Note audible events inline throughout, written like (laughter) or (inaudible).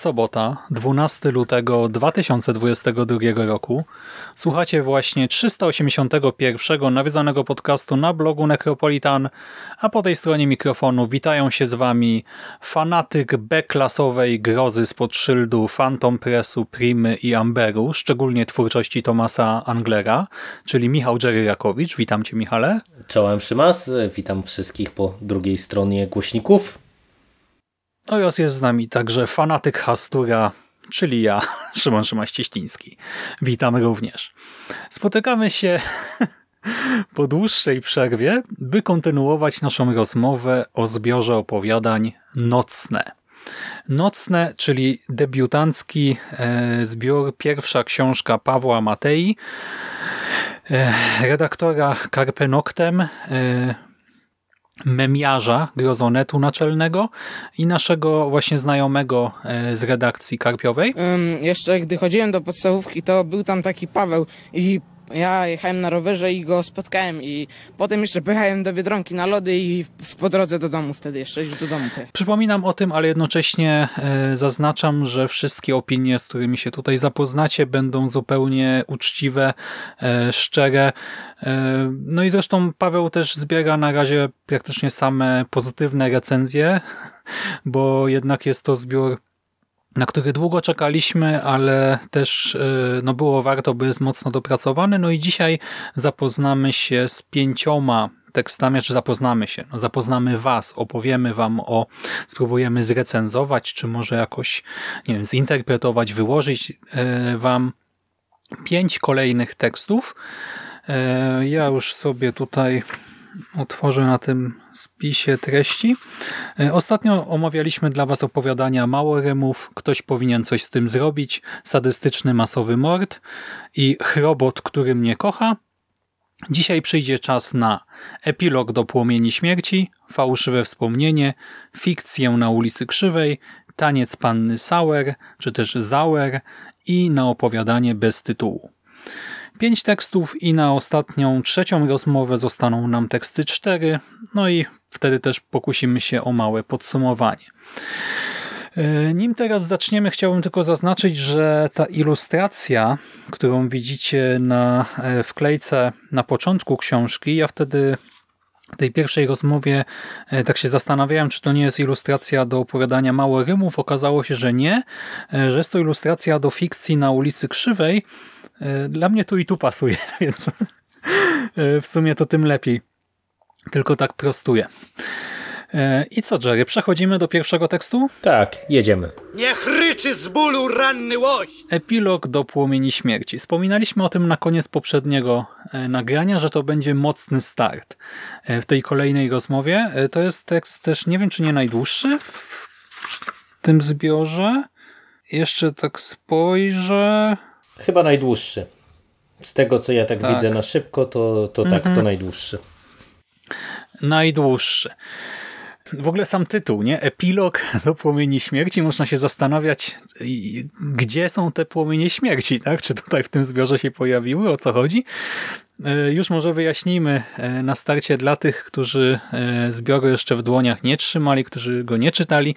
Sobota, 12 lutego 2022 roku. Słuchacie właśnie 381 nawiedzonego podcastu na blogu Necropolitan, a po tej stronie mikrofonu witają się z wami fanatyk B-klasowej grozy spod szyldu Phantom Pressu, Primy i Amberu, szczególnie twórczości Tomasa Anglera, czyli Michał Jerry. Witam cię Michale. Czołem Szymas, witam wszystkich po drugiej stronie głośników. Oraz jest z nami także fanatyk Hastura, czyli ja, (laughs) Szymon Szymaś-Cieśliński. Witamy również. Spotykamy się (laughs) po dłuższej przerwie, by kontynuować naszą rozmowę o zbiorze opowiadań Nocne. Nocne, czyli debiutancki e, zbiór, pierwsza książka Pawła Matei, e, redaktora Carpe Noctem, e, memiarza Grozonetu Naczelnego i naszego właśnie znajomego e, z redakcji Karpiowej. Um, jeszcze gdy chodziłem do podstawówki, to był tam taki Paweł i ja jechałem na rowerze i go spotkałem i potem jeszcze pojechałem do Biedronki na lody i w, po drodze do domu wtedy jeszcze już do domu. Przypominam o tym, ale jednocześnie e, zaznaczam, że wszystkie opinie, z którymi się tutaj zapoznacie będą zupełnie uczciwe, e, szczere. E, no i zresztą Paweł też zbiera na razie praktycznie same pozytywne recenzje, (laughs) bo jednak jest to zbiór na który długo czekaliśmy, ale też no było warto, by jest mocno dopracowany. No i dzisiaj zapoznamy się z pięcioma tekstami, czy zapoznamy się, no zapoznamy Was, opowiemy Wam o, spróbujemy zrecenzować, czy może jakoś, nie wiem, zinterpretować, wyłożyć Wam pięć kolejnych tekstów. Ja już sobie tutaj otworzę na tym spisie treści. E, ostatnio omawialiśmy dla Was opowiadania Mało Rymów, Ktoś powinien coś z tym zrobić, Sadystyczny masowy mord i Chrobot, który mnie kocha. Dzisiaj przyjdzie czas na epilog do Płomieni Śmierci, Fałszywe wspomnienie, Fikcję na ulicy Krzywej, Taniec panny Sauer, czy też Zauer i na opowiadanie bez tytułu. Pięć tekstów i na ostatnią, trzecią rozmowę zostaną nam teksty cztery, no i wtedy też pokusimy się o małe podsumowanie. E, nim teraz zaczniemy, chciałbym tylko zaznaczyć, że ta ilustracja, którą widzicie na e, wklejce na początku książki, ja wtedy w tej pierwszej rozmowie e, tak się zastanawiałem, czy to nie jest ilustracja do opowiadania Mało Rymów. Okazało się, że nie, że jest to ilustracja do fikcji na ulicy Krzywej, dla mnie tu i tu pasuje, (laughs) więc e, w sumie to tym lepiej. Tylko tak prostuję. E, I co, Jerry, przechodzimy do pierwszego tekstu? Tak, jedziemy. Niech ryczy z bólu ranny łoś! Epilog do Płomieni Śmierci. Wspominaliśmy o tym na koniec poprzedniego nagrania, że to będzie mocny start w tej kolejnej rozmowie. To jest tekst też, nie wiem czy nie najdłuższy w tym zbiorze. Jeszcze tak spojrzę. Chyba najdłuższy. Z tego, co ja tak, tak. widzę na szybko, to, to tak, mhm. to najdłuższy. Najdłuższy. W ogóle sam tytuł, nie? Epilog (laughs) do płomieni śmierci. Można się zastanawiać, gdzie są te płomienie śmierci, tak? Czy tutaj w tym zbiorze się pojawiły? O co chodzi? E, już może wyjaśnijmy e, na starcie dla tych, którzy e, zbioru jeszcze w dłoniach nie trzymali, którzy go nie czytali.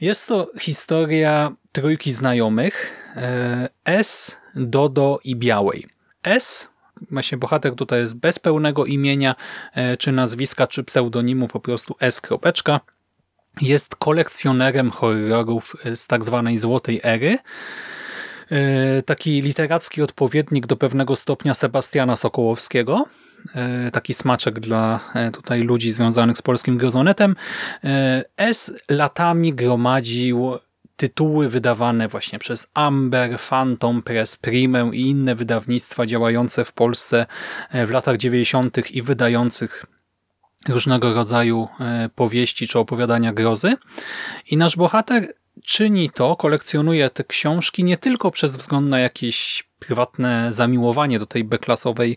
Jest to historia trójki znajomych, e, S, Dodo i Białej. S, właśnie bohater tutaj jest bez pełnego imienia, e, czy nazwiska, czy pseudonimu, po prostu S. Kropeczka. jest kolekcjonerem horrorów z tak zwanej złotej ery. Taki literacki odpowiednik do pewnego stopnia Sebastiana Sokołowskiego taki smaczek dla tutaj ludzi związanych z polskim grozonetem. S latami gromadził tytuły wydawane właśnie przez Amber, Phantom Press, Primę i inne wydawnictwa działające w Polsce w latach 90. i wydających różnego rodzaju e, powieści czy opowiadania grozy. I nasz bohater czyni to, kolekcjonuje te książki nie tylko przez wzgląd na jakieś prywatne zamiłowanie do tej beklasowej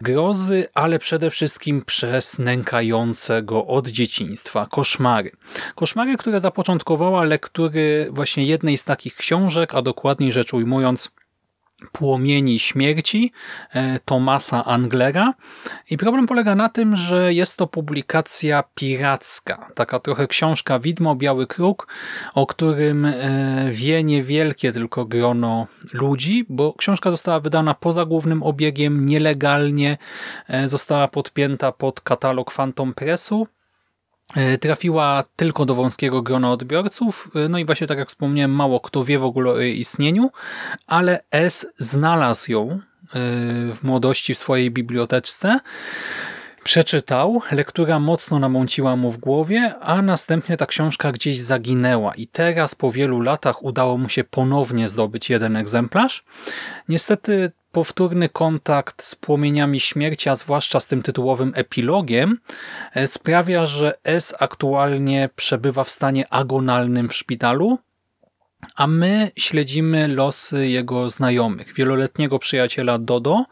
grozy, ale przede wszystkim przez nękające go od dzieciństwa koszmary. Koszmary, które zapoczątkowała lektury właśnie jednej z takich książek, a dokładniej rzecz ujmując Płomieni Śmierci e, Tomasa Anglera. I problem polega na tym, że jest to publikacja piracka. Taka trochę książka Widmo Biały Kruk, o którym e, wie niewielkie tylko grono ludzi, bo książka została wydana poza głównym obiegiem, nielegalnie, e, została podpięta pod katalog Phantom Pressu trafiła tylko do wąskiego grona odbiorców, e, no i właśnie tak jak wspomniałem, mało kto wie w ogóle o jej istnieniu, ale S znalazł ją e, w młodości w swojej biblioteczce, przeczytał, lektura mocno namąciła mu w głowie, a następnie ta książka gdzieś zaginęła i teraz po wielu latach udało mu się ponownie zdobyć jeden egzemplarz. Niestety powtórny kontakt z płomieniami śmierci, a zwłaszcza z tym tytułowym epilogiem, e, sprawia, że S aktualnie przebywa w stanie agonalnym w szpitalu, a my śledzimy losy jego znajomych, wieloletniego przyjaciela Dodo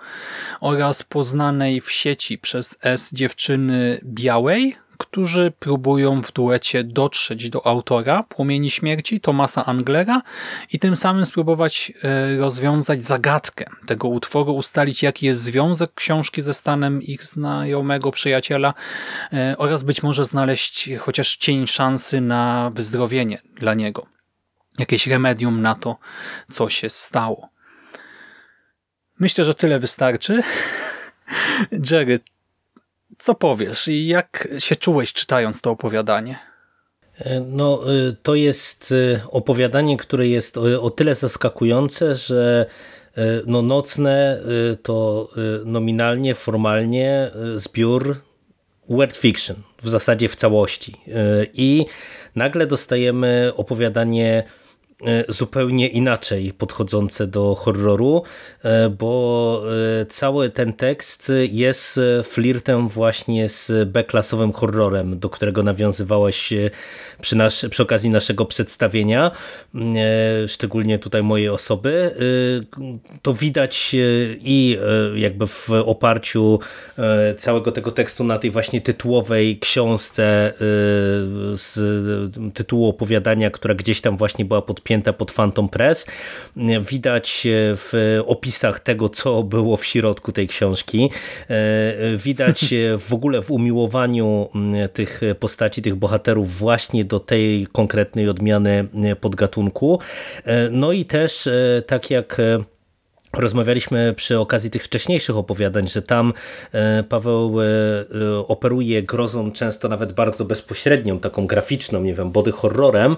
oraz poznanej w sieci przez S dziewczyny Białej, którzy próbują w duecie dotrzeć do autora Płomieni Śmierci, Tomasa Anglera i tym samym spróbować e, rozwiązać zagadkę tego utworu, ustalić jaki jest związek książki ze stanem ich znajomego przyjaciela e, oraz być może znaleźć chociaż cień szansy na wyzdrowienie dla niego. Jakieś remedium na to, co się stało. Myślę, że tyle wystarczy. (laughs) Jerry, co powiesz i jak się czułeś czytając to opowiadanie? E, no, y, to jest y, opowiadanie, które jest o, tyle zaskakujące, że no, nocne to nominalnie, formalnie zbiór word fiction w zasadzie w całości. I nagle dostajemy opowiadanie E, zupełnie inaczej podchodzące do horroru, e, bo e, cały ten tekst jest flirtem właśnie z B-klasowym horrorem, do którego nawiązywałeś przy, nas, przy okazji naszego przedstawienia, szczególnie tutaj mojej osoby. To widać i jakby w oparciu całego tego tekstu na tej właśnie tytułowej książce z tytułu opowiadania, która gdzieś tam właśnie była podpięta podpięte pod Phantom Press. Widać w opisach tego, co było w środku tej książki. Widać w ogóle w umiłowaniu tych postaci, tych bohaterów właśnie do tej konkretnej odmiany podgatunku. No i też tak jak Rozmawialiśmy przy okazji tych wcześniejszych opowiadań, że tam e, Paweł e, e, operuje grozą często nawet bardzo bezpośrednią, taką graficzną, nie wiem, body horrorem,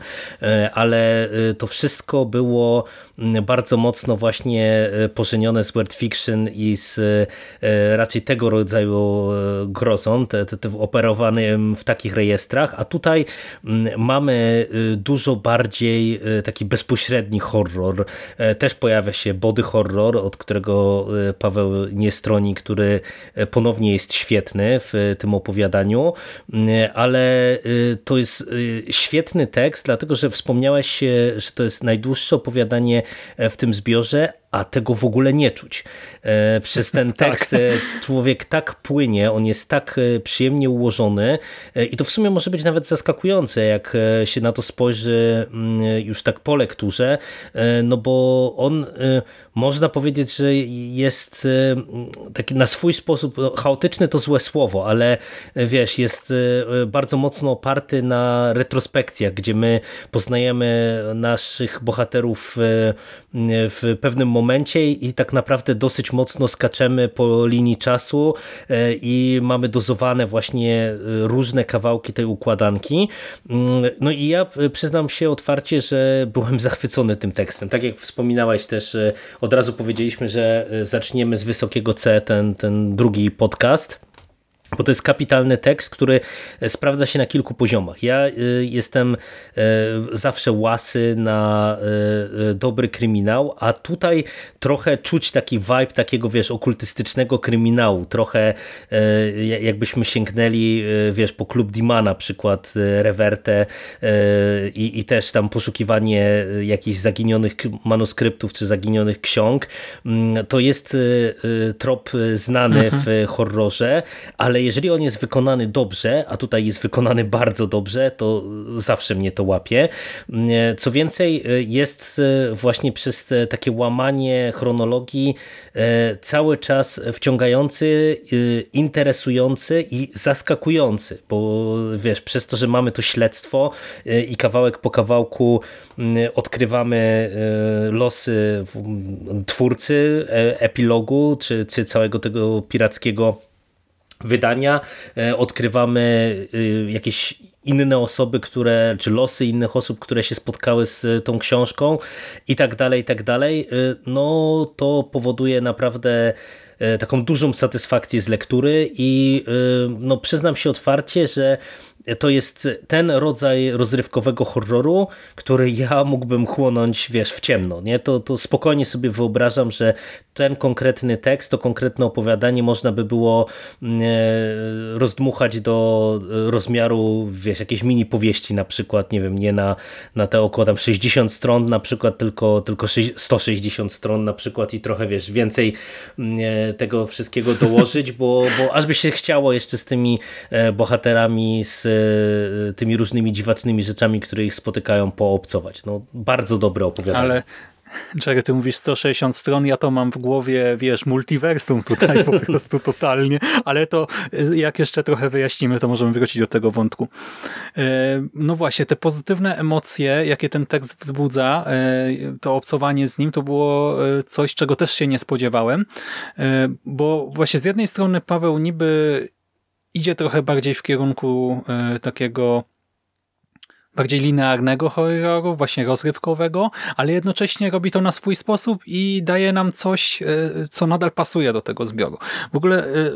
ale to wszystko było bardzo mocno właśnie pożenione z word fiction i z raczej tego rodzaju grozą, te, te, te operowanym w takich rejestrach, a tutaj mamy dużo bardziej taki bezpośredni horror. Też pojawia się body horror, od którego e, Paweł nie stroni, który e, ponownie jest świetny w tym opowiadaniu, mm, ale e, to jest świetny tekst, dlatego że wspomniałeś, że to jest najdłuższe opowiadanie w tym zbiorze, a tego w ogóle nie czuć. E, przez ten (laughs) tak. tekst tak. człowiek tak płynie, on jest tak e, przyjemnie ułożony i to w sumie może być nawet zaskakujące, jak się na to spojrzy mm, już tak po lekturze, no bo on można powiedzieć, że jest taki na swój sposób, no, chaotyczny to złe słowo, ale wiesz, jest bardzo mocno oparty na retrospekcjach, gdzie my poznajemy naszych bohaterów w pewnym momencie i tak naprawdę dosyć mocno skaczemy po linii czasu i mamy dozowane właśnie różne kawałki tej układanki. Mm, no i ja przyznam się otwarcie, że byłem (laughs) zachwycony tym tekstem. Tak jak wspominałeś też, od razu powiedzieliśmy, że zaczniemy z wysokiego C ten, ten drugi podcast bo to jest kapitalny tekst, który e, sprawdza się na kilku poziomach. Ja e, jestem e, zawsze łasy na dobry kryminał, a tutaj trochę czuć taki vibe takiego, wiesz, okultystycznego kryminału. Trochę jakbyśmy sięgnęli, wiesz, po Klub Dima na przykład, Reverte i, i też tam poszukiwanie jakichś zaginionych manuskryptów czy zaginionych ksiąg. Mm, to jest trop znany mhm. w horrorze, ale jeżeli on jest wykonany dobrze, a tutaj jest wykonany (laughs) bardzo dobrze, to zawsze mnie to łapie. Co więcej, jest właśnie przez takie łamanie chronologii e, cały czas wciągający, e, interesujący i zaskakujący, bo wiesz, przez to, że mamy to śledztwo e, i kawałek po kawałku odkrywamy losy twórcy epilogu, czy, czy całego tego pirackiego wydania e, odkrywamy y, jakieś inne osoby, które, czy losy innych osób, które się spotkały z tą książką i tak dalej, i tak dalej, y, no to powoduje naprawdę e, taką dużą satysfakcję z lektury i no przyznam się otwarcie, że to jest ten rodzaj rozrywkowego horroru, który ja mógłbym chłonąć, wiesz, w ciemno. Nie? To, to spokojnie sobie wyobrażam, że ten konkretny tekst, to konkretne opowiadanie można by było mm, e, rozdmuchać do rozmiaru, wiesz, jakiejś mini powieści na przykład, nie wiem, nie na, na te około tam 60 stron na przykład, tylko, tylko 160 stron na przykład i trochę, wiesz, więcej mm, e, tego wszystkiego dołożyć, bo, bo aż by się chciało jeszcze z tymi e, bohaterami, z tymi różnymi dziwacznymi rzeczami, które ich spotykają, poobcować. No, bardzo dobre opowiadanie. Ale Czekaj, ty mówisz 160 stron, ja to mam w głowie, wiesz, multiversum tutaj po (laughs) prostu totalnie, ale to y, jak jeszcze trochę wyjaśnimy, to możemy wrócić do tego wątku. Y, no właśnie, te pozytywne emocje, jakie ten tekst wzbudza, to obcowanie z nim, to było coś, czego też się nie spodziewałem, bo właśnie z jednej strony Paweł niby idzie trochę bardziej w kierunku takiego bardziej linearnego horroru, właśnie rozrywkowego, ale jednocześnie robi to na swój sposób i daje nam coś, e, co nadal pasuje do tego zbioru. W ogóle e,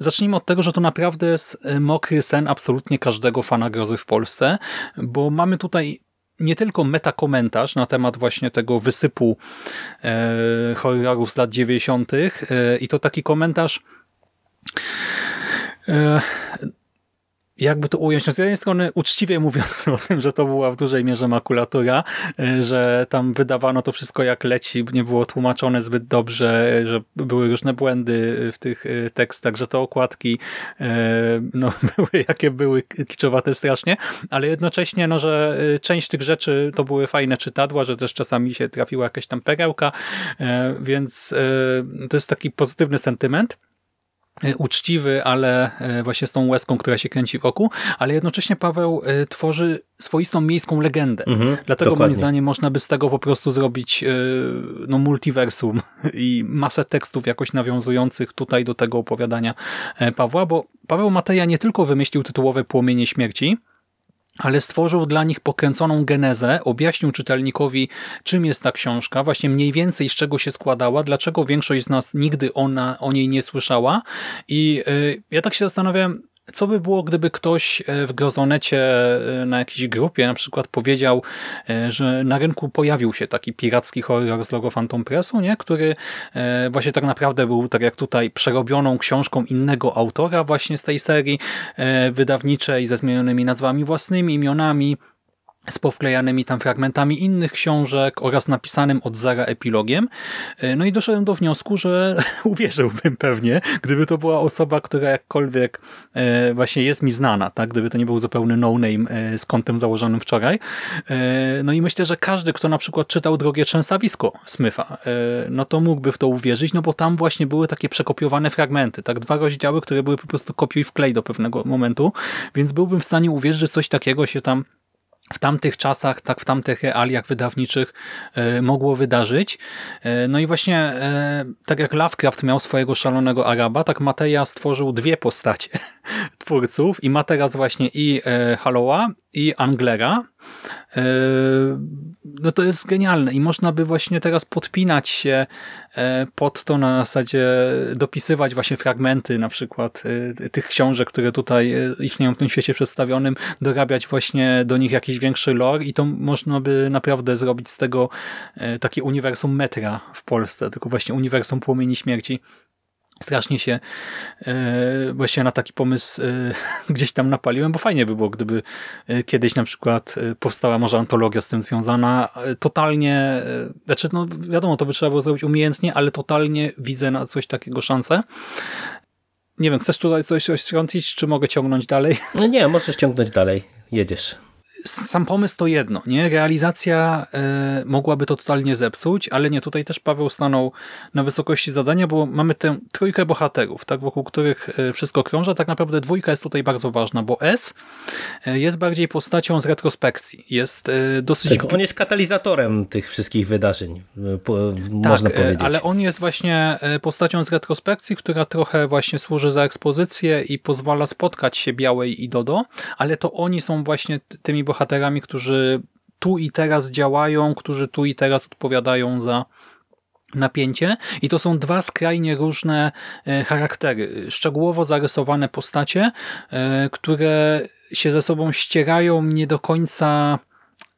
Zacznijmy od tego, że to naprawdę jest e, mokry sen absolutnie każdego fana grozy w Polsce, bo mamy tutaj nie tylko metakomentarz na temat właśnie tego wysypu e, horrorów z lat 90. E, i to taki komentarz e, jakby to ująć, no z jednej strony uczciwie mówiąc o tym, że to była w dużej mierze makulatura, e, że tam wydawano to wszystko jak leci, nie było tłumaczone zbyt dobrze, że były różne błędy w tych e, tekstach, że te okładki e, no, (laughs) były jakie były, kiczowate strasznie, ale jednocześnie, no, że część tych rzeczy to były fajne czytadła, że też czasami się trafiła jakaś tam perełka, więc to jest taki pozytywny sentyment. E, uczciwy, ale e, właśnie z tą łezką, która się kręci wokół, ale jednocześnie Paweł e, tworzy swoistą miejską legendę. Mhm, Dlatego dokładnie. moim zdaniem można by z tego po prostu zrobić no, multiversum (laughs) i masę tekstów jakoś nawiązujących tutaj do tego opowiadania Pawła, bo Paweł Mateja nie tylko wymyślił tytułowe Płomienie Śmierci, ale stworzył dla nich pokręconą genezę, objaśnił czytelnikowi, czym jest ta książka, właśnie mniej więcej z czego się składała, dlaczego większość z nas nigdy ona, o niej nie słyszała. I y, ja tak się zastanawiam, co by było, gdyby ktoś e, w Grozonecie e, na jakiejś grupie na przykład powiedział, e, że na rynku pojawił się taki piracki horror z logo Phantom Pressu, nie? który właśnie tak naprawdę był, tak jak tutaj, przerobioną książką innego autora właśnie z tej serii wydawniczej ze zmienionymi nazwami własnymi, imionami, z powklejanymi tam fragmentami innych książek oraz napisanym od zera epilogiem. E, no i doszedłem do wniosku, że (laughs) uwierzyłbym pewnie, gdyby to była osoba, która jakkolwiek e, właśnie jest mi znana, tak? gdyby to nie był zupełny no-name e, z kątem założonym wczoraj. No i myślę, że każdy, kto na przykład czytał Drogie Trzęsawisko Smyfa, no to mógłby w to uwierzyć, no bo tam właśnie były takie przekopiowane fragmenty, tak? Dwa rozdziały, które były po prostu kopiuj wklej do pewnego momentu, więc byłbym w stanie uwierzyć, że coś takiego się tam w tamtych czasach, tak w tamtych realiach wydawniczych e, mogło wydarzyć. E, no i właśnie e, tak jak Lovecraft miał swojego szalonego Araba, tak Mateja stworzył dwie postacie (laughs) twórców i ma teraz właśnie i Hallowa i Anglera. No to jest genialne i można by właśnie teraz podpinać się pod to na zasadzie dopisywać właśnie fragmenty na przykład tych książek, które tutaj istnieją w tym świecie przedstawionym, dorabiać właśnie do nich jakiś większy lore i to można by naprawdę zrobić z tego e, takie uniwersum metra w Polsce, tylko właśnie uniwersum Płomieni Śmierci. Strasznie się e, właśnie na taki pomysł e, (laughs) gdzieś tam napaliłem, bo fajnie by było, gdyby e, kiedyś na przykład e, powstała może antologia z tym związana. E, totalnie, e, znaczy no wiadomo, to by trzeba było zrobić umiejętnie, ale totalnie widzę na coś takiego szansę. Nie wiem, chcesz tutaj coś, coś czy mogę ciągnąć dalej? No nie, możesz ciągnąć dalej. Jedziesz sam pomysł to jedno, nie? Realizacja y, mogłaby to totalnie zepsuć, ale nie, tutaj też Paweł stanął na wysokości zadania, bo mamy tę trójkę bohaterów, tak, wokół których e, wszystko krąży, tak naprawdę dwójka jest tutaj bardzo ważna, bo S y, jest bardziej postacią z retrospekcji, jest y, dosyć... Tak, on jest katalizatorem tych wszystkich wydarzeń, po, tak, można powiedzieć. ale on jest właśnie postacią z retrospekcji, która trochę właśnie służy za ekspozycję i pozwala spotkać się Białej i Dodo, ale to oni są właśnie tymi bohaterami, którzy tu i teraz działają, którzy tu i teraz odpowiadają za napięcie. I to są dwa skrajnie różne e, charaktery, szczegółowo zarysowane postacie, e, które się ze sobą ścierają nie do końca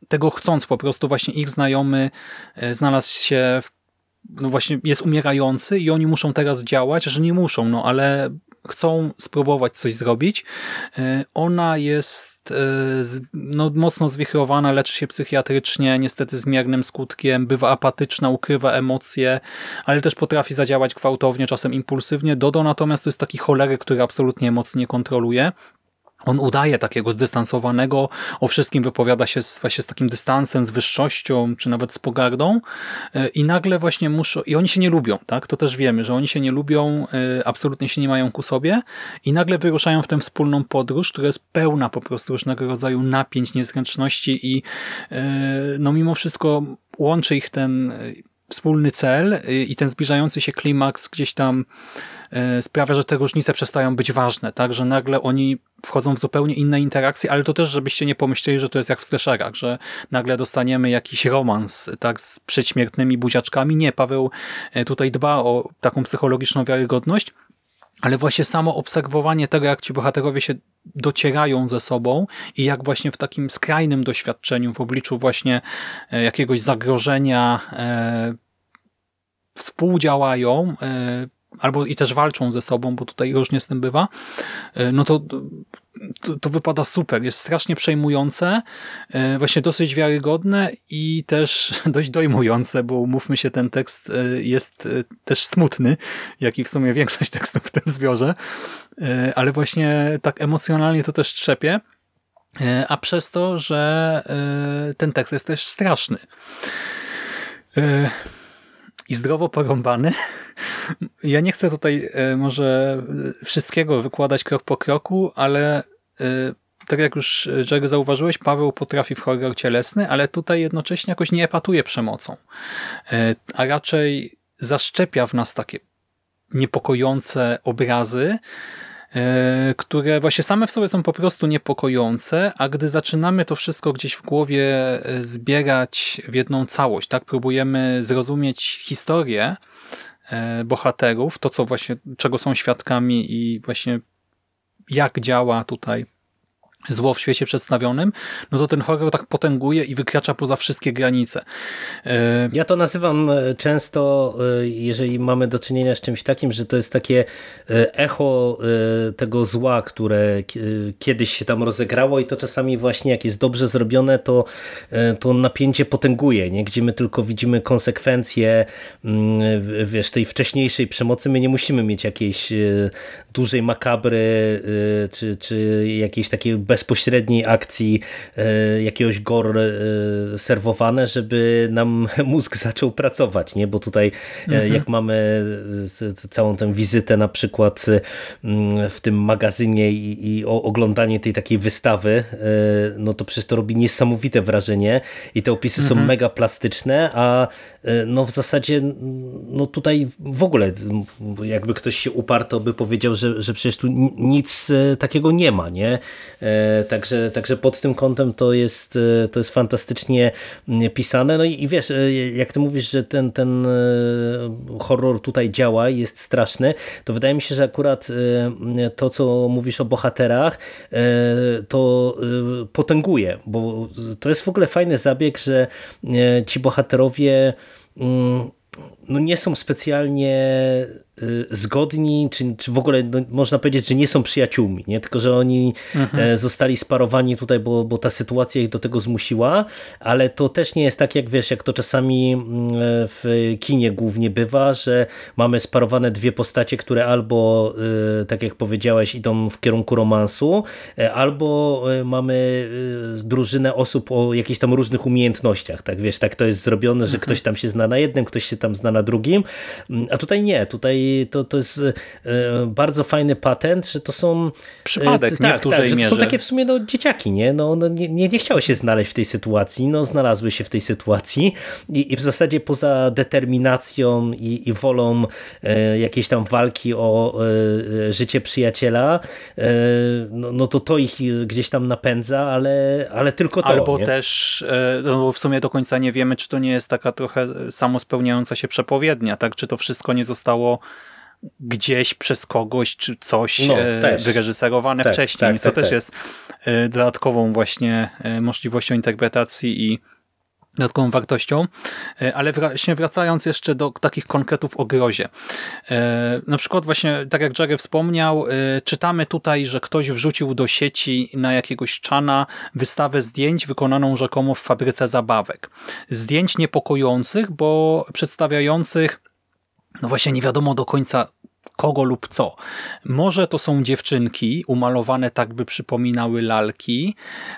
tego chcąc, po prostu właśnie ich znajomy e, znalazł się w no właśnie jest umierający i oni muszą teraz działać, że nie muszą, no ale chcą spróbować coś zrobić. E, ona jest e, no, mocno zwichrowana, leczy się psychiatrycznie, niestety z miernym skutkiem, bywa apatyczna, ukrywa emocje, ale też potrafi zadziałać gwałtownie, czasem impulsywnie. Dodo natomiast to jest taki cholery, który absolutnie emocje nie kontroluje. On udaje takiego zdystansowanego, o wszystkim wypowiada się właśnie z takim dystansem, z wyższością, czy nawet z pogardą e, i nagle właśnie muszą, i oni się nie lubią, tak? To też wiemy, że oni się nie lubią, e, absolutnie się nie mają ku sobie i nagle wyruszają w tę wspólną podróż, która jest pełna po prostu różnego rodzaju napięć, niezręczności i e, no mimo wszystko łączy ich ten wspólny cel i ten zbliżający się klimaks gdzieś tam sprawia, że te różnice przestają być ważne, tak, że nagle oni wchodzą w zupełnie inne interakcje, ale to też, żebyście nie pomyśleli, że to jest jak w slasherach, że nagle dostaniemy jakiś romans tak z przedśmiertnymi buziaczkami. Nie, Paweł e, tutaj dba o taką psychologiczną wiarygodność, ale właśnie samo obserwowanie tego, jak ci bohaterowie się docierają ze sobą i jak właśnie w takim skrajnym doświadczeniu, w obliczu właśnie e, jakiegoś zagrożenia e, współdziałają, e, albo i też walczą ze sobą, bo tutaj różnie z tym bywa, e, no to, to, to, wypada super. Jest strasznie przejmujące, e, właśnie dosyć wiarygodne i też (laughs) dość dojmujące, bo umówmy się, ten tekst e, jest też smutny, jak i w sumie większość (laughs) tekstów w tym zbiorze, ale właśnie tak emocjonalnie to też trzepie, a przez to, że ten tekst jest też straszny i zdrowo porąbany. Ja nie chcę tutaj e, może wszystkiego wykładać krok po kroku, ale e, tak jak już Jerry zauważyłeś, Paweł potrafi w horror cielesny, ale tutaj jednocześnie jakoś nie epatuje przemocą, e, a raczej zaszczepia w nas takie niepokojące obrazy, E, które właśnie same w sobie są po prostu niepokojące, a gdy zaczynamy to wszystko gdzieś w głowie e, zbierać w jedną całość, tak, próbujemy zrozumieć historię e, bohaterów, to co właśnie, czego są świadkami i właśnie jak działa tutaj zło w świecie przedstawionym, no to ten horror tak potęguje i wykracza poza wszystkie granice. E, ja to nazywam e, często, e, jeżeli mamy do czynienia z czymś takim, że to jest takie echo tego zła, które kiedyś się tam rozegrało i to czasami właśnie jak jest dobrze zrobione, to, to napięcie potęguje, nie? gdzie my tylko widzimy konsekwencje mm, wiesz, tej wcześniejszej przemocy, my nie musimy mieć jakiejś dużej makabry, czy, czy jakiejś takiej bezpośredniej akcji jakiegoś gore serwowane, żeby nam (laughs) mózg zaczął pracować, nie? Bo tutaj mhm. jak mamy całą tę wizytę na przykład w tym magazynie i, i oglądanie tej takiej wystawy, no to przecież to robi niesamowite wrażenie i te opisy mhm. są mega plastyczne, a no w zasadzie no tutaj w ogóle jakby ktoś się uparł, to by powiedział, że, że przecież tu nic e, takiego nie ma, nie? E, także, także pod tym kątem to jest, e, to jest fantastycznie pisane. No i, i wiesz, jak ty mówisz, że ten, ten horror tutaj działa jest straszny, to wydaje mi się, że akurat to, co mówisz o bohaterach, to potęguje, bo to jest w ogóle fajny zabieg, że ci bohaterowie mm, no nie są specjalnie zgodni, czy, czy w ogóle no, można powiedzieć, że nie są przyjaciółmi, nie? tylko że oni mhm. E, zostali sparowani tutaj, bo, bo ta sytuacja ich do tego zmusiła, ale to też nie jest tak, jak wiesz, jak to czasami mm, w kinie głównie bywa, że mamy sparowane dwie postacie, które albo, y, tak jak powiedziałeś, idą w kierunku romansu, e, albo e, mamy drużynę osób o jakichś tam różnych umiejętnościach, tak wiesz, tak to jest zrobione, że mhm. ktoś tam się zna na jednym, ktoś się tam zna na drugim, mm, a tutaj nie, tutaj to, to jest e, bardzo fajny patent, że to są... E, Przypadek, tak, nie w dużej tak, mierze. To są takie w sumie no, dzieciaki, nie? No, no nie, nie, nie chciały się znaleźć w tej sytuacji, no znalazły się w tej sytuacji i, i w zasadzie poza determinacją i, i wolą e, jakiejś tam walki o e, życie przyjaciela, e, no, no to to ich gdzieś tam napędza, ale, ale tylko to. Albo nie? też, e, no w sumie do końca nie wiemy, czy to nie jest taka trochę samospełniająca się przepowiednia, tak? Czy to wszystko nie zostało gdzieś przez kogoś czy coś no, e, wyreżyserowane tak, wcześniej, tak, co tak, też tak. jest e, dodatkową właśnie e, możliwością interpretacji i dodatkową wartością, ale właśnie wracając jeszcze do takich konkretów o grozie. Na przykład właśnie, tak jak Jerry wspomniał, czytamy tutaj, że ktoś wrzucił do sieci na jakiegoś czana wystawę zdjęć wykonaną rzekomo w fabryce zabawek. Zdjęć niepokojących, bo przedstawiających no właśnie nie wiadomo do końca kogo lub co. Może to są dziewczynki umalowane tak, by przypominały lalki,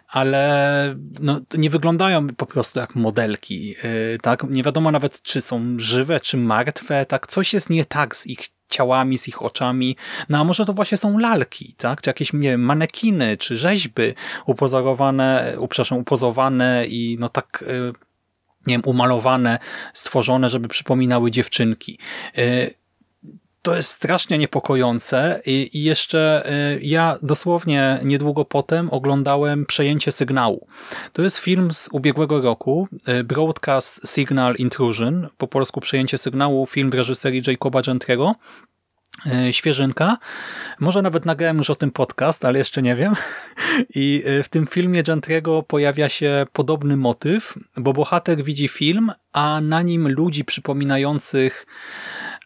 ale no, nie wyglądają po prostu jak modelki. Yy, tak? Nie wiadomo nawet, czy są żywe, czy martwe. Tak? Coś jest nie tak z ich ciałami, z ich oczami. No a może to właśnie są lalki, tak? Czy jakieś, nie wiem, manekiny, czy rzeźby upozorowane, przepraszam, upozowane i no tak... Yy, nie wiem, umalowane, stworzone, żeby przypominały dziewczynki. Y, to jest strasznie niepokojące i jeszcze y, ja dosłownie niedługo potem oglądałem Przejęcie Sygnału. To jest film z ubiegłego roku, y, Broadcast Signal Intrusion, po polsku Przejęcie Sygnału, film w reżyserii Jacoba Gentrego. E, świeżynka. Może nawet nagrałem już o tym podcast, ale jeszcze nie wiem. (laughs) I e, w tym filmie Gentrego pojawia się podobny motyw, bo bohater widzi film, a na nim ludzi przypominających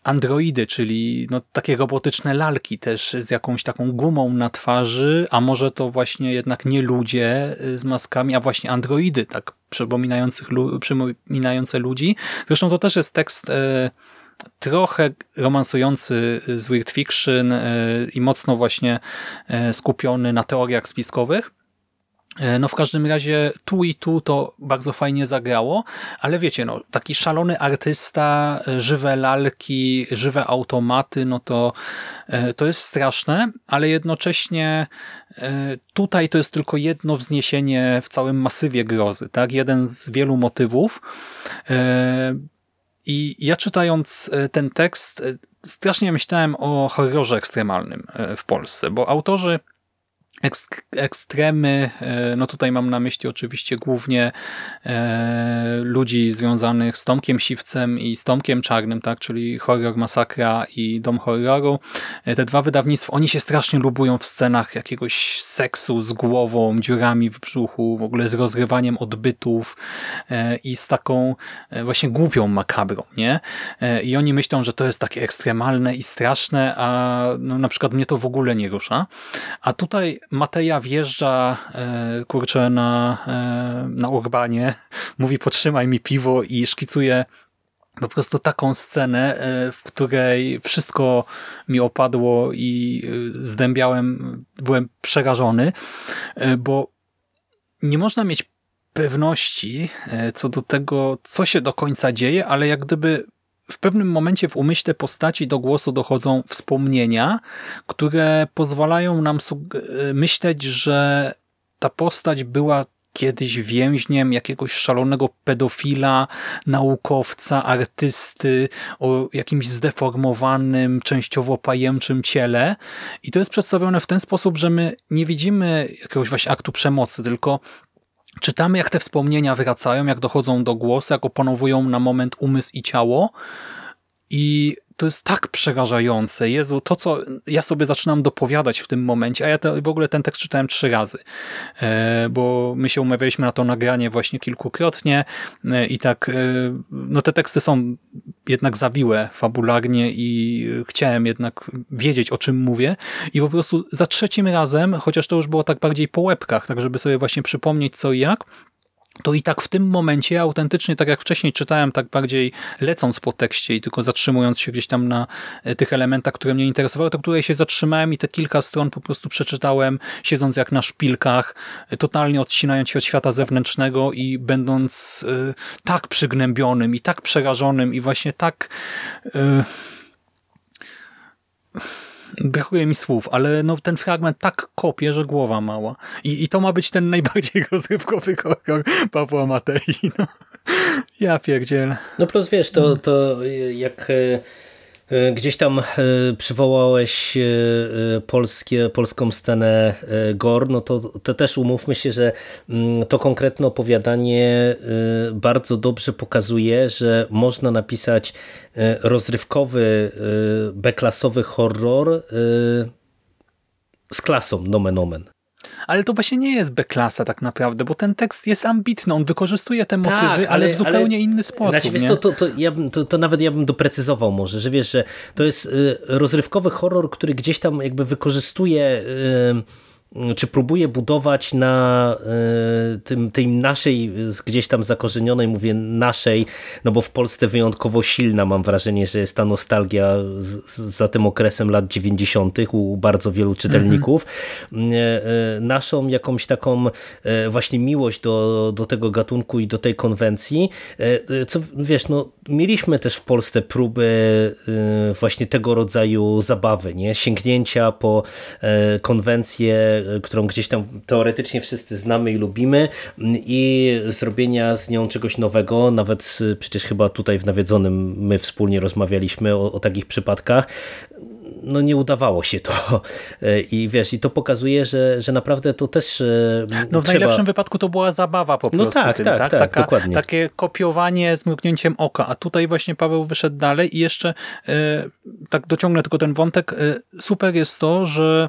androidy, czyli no, takie robotyczne lalki też z jakąś taką gumą na twarzy, a może to właśnie jednak nie ludzie e, z maskami, a właśnie androidy, tak przypominających, przypominające ludzi. Zresztą to też jest tekst trochę romansujący z Weird Fiction e, i mocno właśnie e, skupiony na teoriach spiskowych. E, no w każdym razie tu i tu to bardzo fajnie zagrało, ale wiecie, no taki szalony artysta, żywe lalki, żywe automaty, no to to jest straszne, ale jednocześnie tutaj to jest tylko jedno wzniesienie w całym masywie grozy, tak? Jeden z wielu motywów. I ja czytając e, ten tekst e, strasznie myślałem o horrorze ekstremalnym e, w Polsce, bo autorzy ekstremy, e, no tutaj mam na myśli oczywiście głównie e, ludzi związanych z Tomkiem Siwcem i z Tomkiem Czarnym, tak, czyli Horror Masakra i Dom Horroru. E, te dwa wydawnictwa, oni się strasznie lubują w scenach jakiegoś seksu z głową, dziurami w brzuchu, w ogóle z rozrywaniem odbytów i z taką właśnie głupią makabrą, nie? I oni myślą, że to jest takie ekstremalne i straszne, a no, na przykład mnie to w ogóle nie rusza. A tutaj Mateja wjeżdża e, kurczę na, e, na urbanie, mówi potrzymaj mi piwo i szkicuje po prostu taką scenę, e, w której wszystko mi opadło i zdębiałem, byłem przerażony, bo nie można mieć pewności co do tego, co się do końca dzieje, ale jak gdyby w pewnym momencie w umyśle postaci do głosu dochodzą wspomnienia, które pozwalają nam myśleć, że ta postać była kiedyś więźniem jakiegoś szalonego pedofila, naukowca, artysty o jakimś zdeformowanym, częściowo pajęczym ciele. I to jest przedstawione w ten sposób, że my nie widzimy jakiegoś właśnie aktu przemocy, tylko czytamy, jak te wspomnienia wracają, jak dochodzą do głosu, jak opanowują na moment umysł i ciało. I to jest tak przerażające. Jezu, to co ja sobie zaczynam dopowiadać w tym momencie, a ja te, w ogóle ten tekst czytałem trzy razy, e, bo my się umawialiśmy na to nagranie właśnie kilkukrotnie e, i tak, e, no te teksty są jednak zawiłe fabularnie i chciałem jednak wiedzieć, o czym mówię i po prostu za trzecim razem, chociaż to już było tak bardziej po łebkach, tak żeby sobie właśnie przypomnieć co i jak, to i tak w tym momencie autentycznie, tak jak wcześniej czytałem, tak bardziej lecąc po tekście i tylko zatrzymując się gdzieś tam na e, tych elementach, które mnie interesowały, to której się zatrzymałem i te kilka stron po prostu przeczytałem, siedząc jak na szpilkach, e, totalnie odcinając się od świata zewnętrznego i będąc y, tak przygnębionym i tak przerażonym i właśnie tak... Y, brakuje mi słów, ale no, ten fragment tak kopie, że głowa mała. I, i to ma być ten najbardziej (laughs) rozrywkowy horror Pawła Matei. No. Ja pierdziel. No plus wiesz, to, to jak e, gdzieś tam e, przywołałeś e, polskie, polską scenę GOR, no to, to też umówmy się, że mm, to konkretne opowiadanie bardzo dobrze pokazuje, że można napisać rozrywkowy, beklasowy horror z klasą, nomen omen. Ale to właśnie nie jest B-klasa tak naprawdę, bo ten tekst jest ambitny, on wykorzystuje te motywy, tak, ale, ale, w zupełnie ale, inny sposób. Znaczy, wiesz, to, to, to, ja bym, to, to nawet ja bym doprecyzował może, że wiesz, że to jest y, rozrywkowy horror, który gdzieś tam jakby wykorzystuje... Y, czy próbuje budować na e, tym, tej naszej, gdzieś tam zakorzenionej, mówię naszej, no bo w Polsce wyjątkowo silna mam wrażenie, że jest ta nostalgia za tym okresem lat 90. u bardzo wielu czytelników. Mhm. E, naszą jakąś taką e, właśnie miłość do, do tego gatunku i do tej konwencji. Co wiesz, no mieliśmy też w Polsce próby właśnie tego rodzaju zabawy, nie? Sięgnięcia po konwencję którą gdzieś tam teoretycznie wszyscy znamy i lubimy i zrobienia z nią czegoś nowego, nawet y, przecież chyba tutaj w Nawiedzonym my wspólnie rozmawialiśmy o, o takich przypadkach, no nie udawało się to. (laughs) I wiesz, i to pokazuje, że, że naprawdę to też y, No w trzeba... najlepszym wypadku to była zabawa po no prostu. No tak, tym, tak, tak, tak Taka, dokładnie. Takie kopiowanie z mrugnięciem oka, a tutaj właśnie Paweł wyszedł dalej i jeszcze tak dociągnę tylko ten wątek. Super jest to, że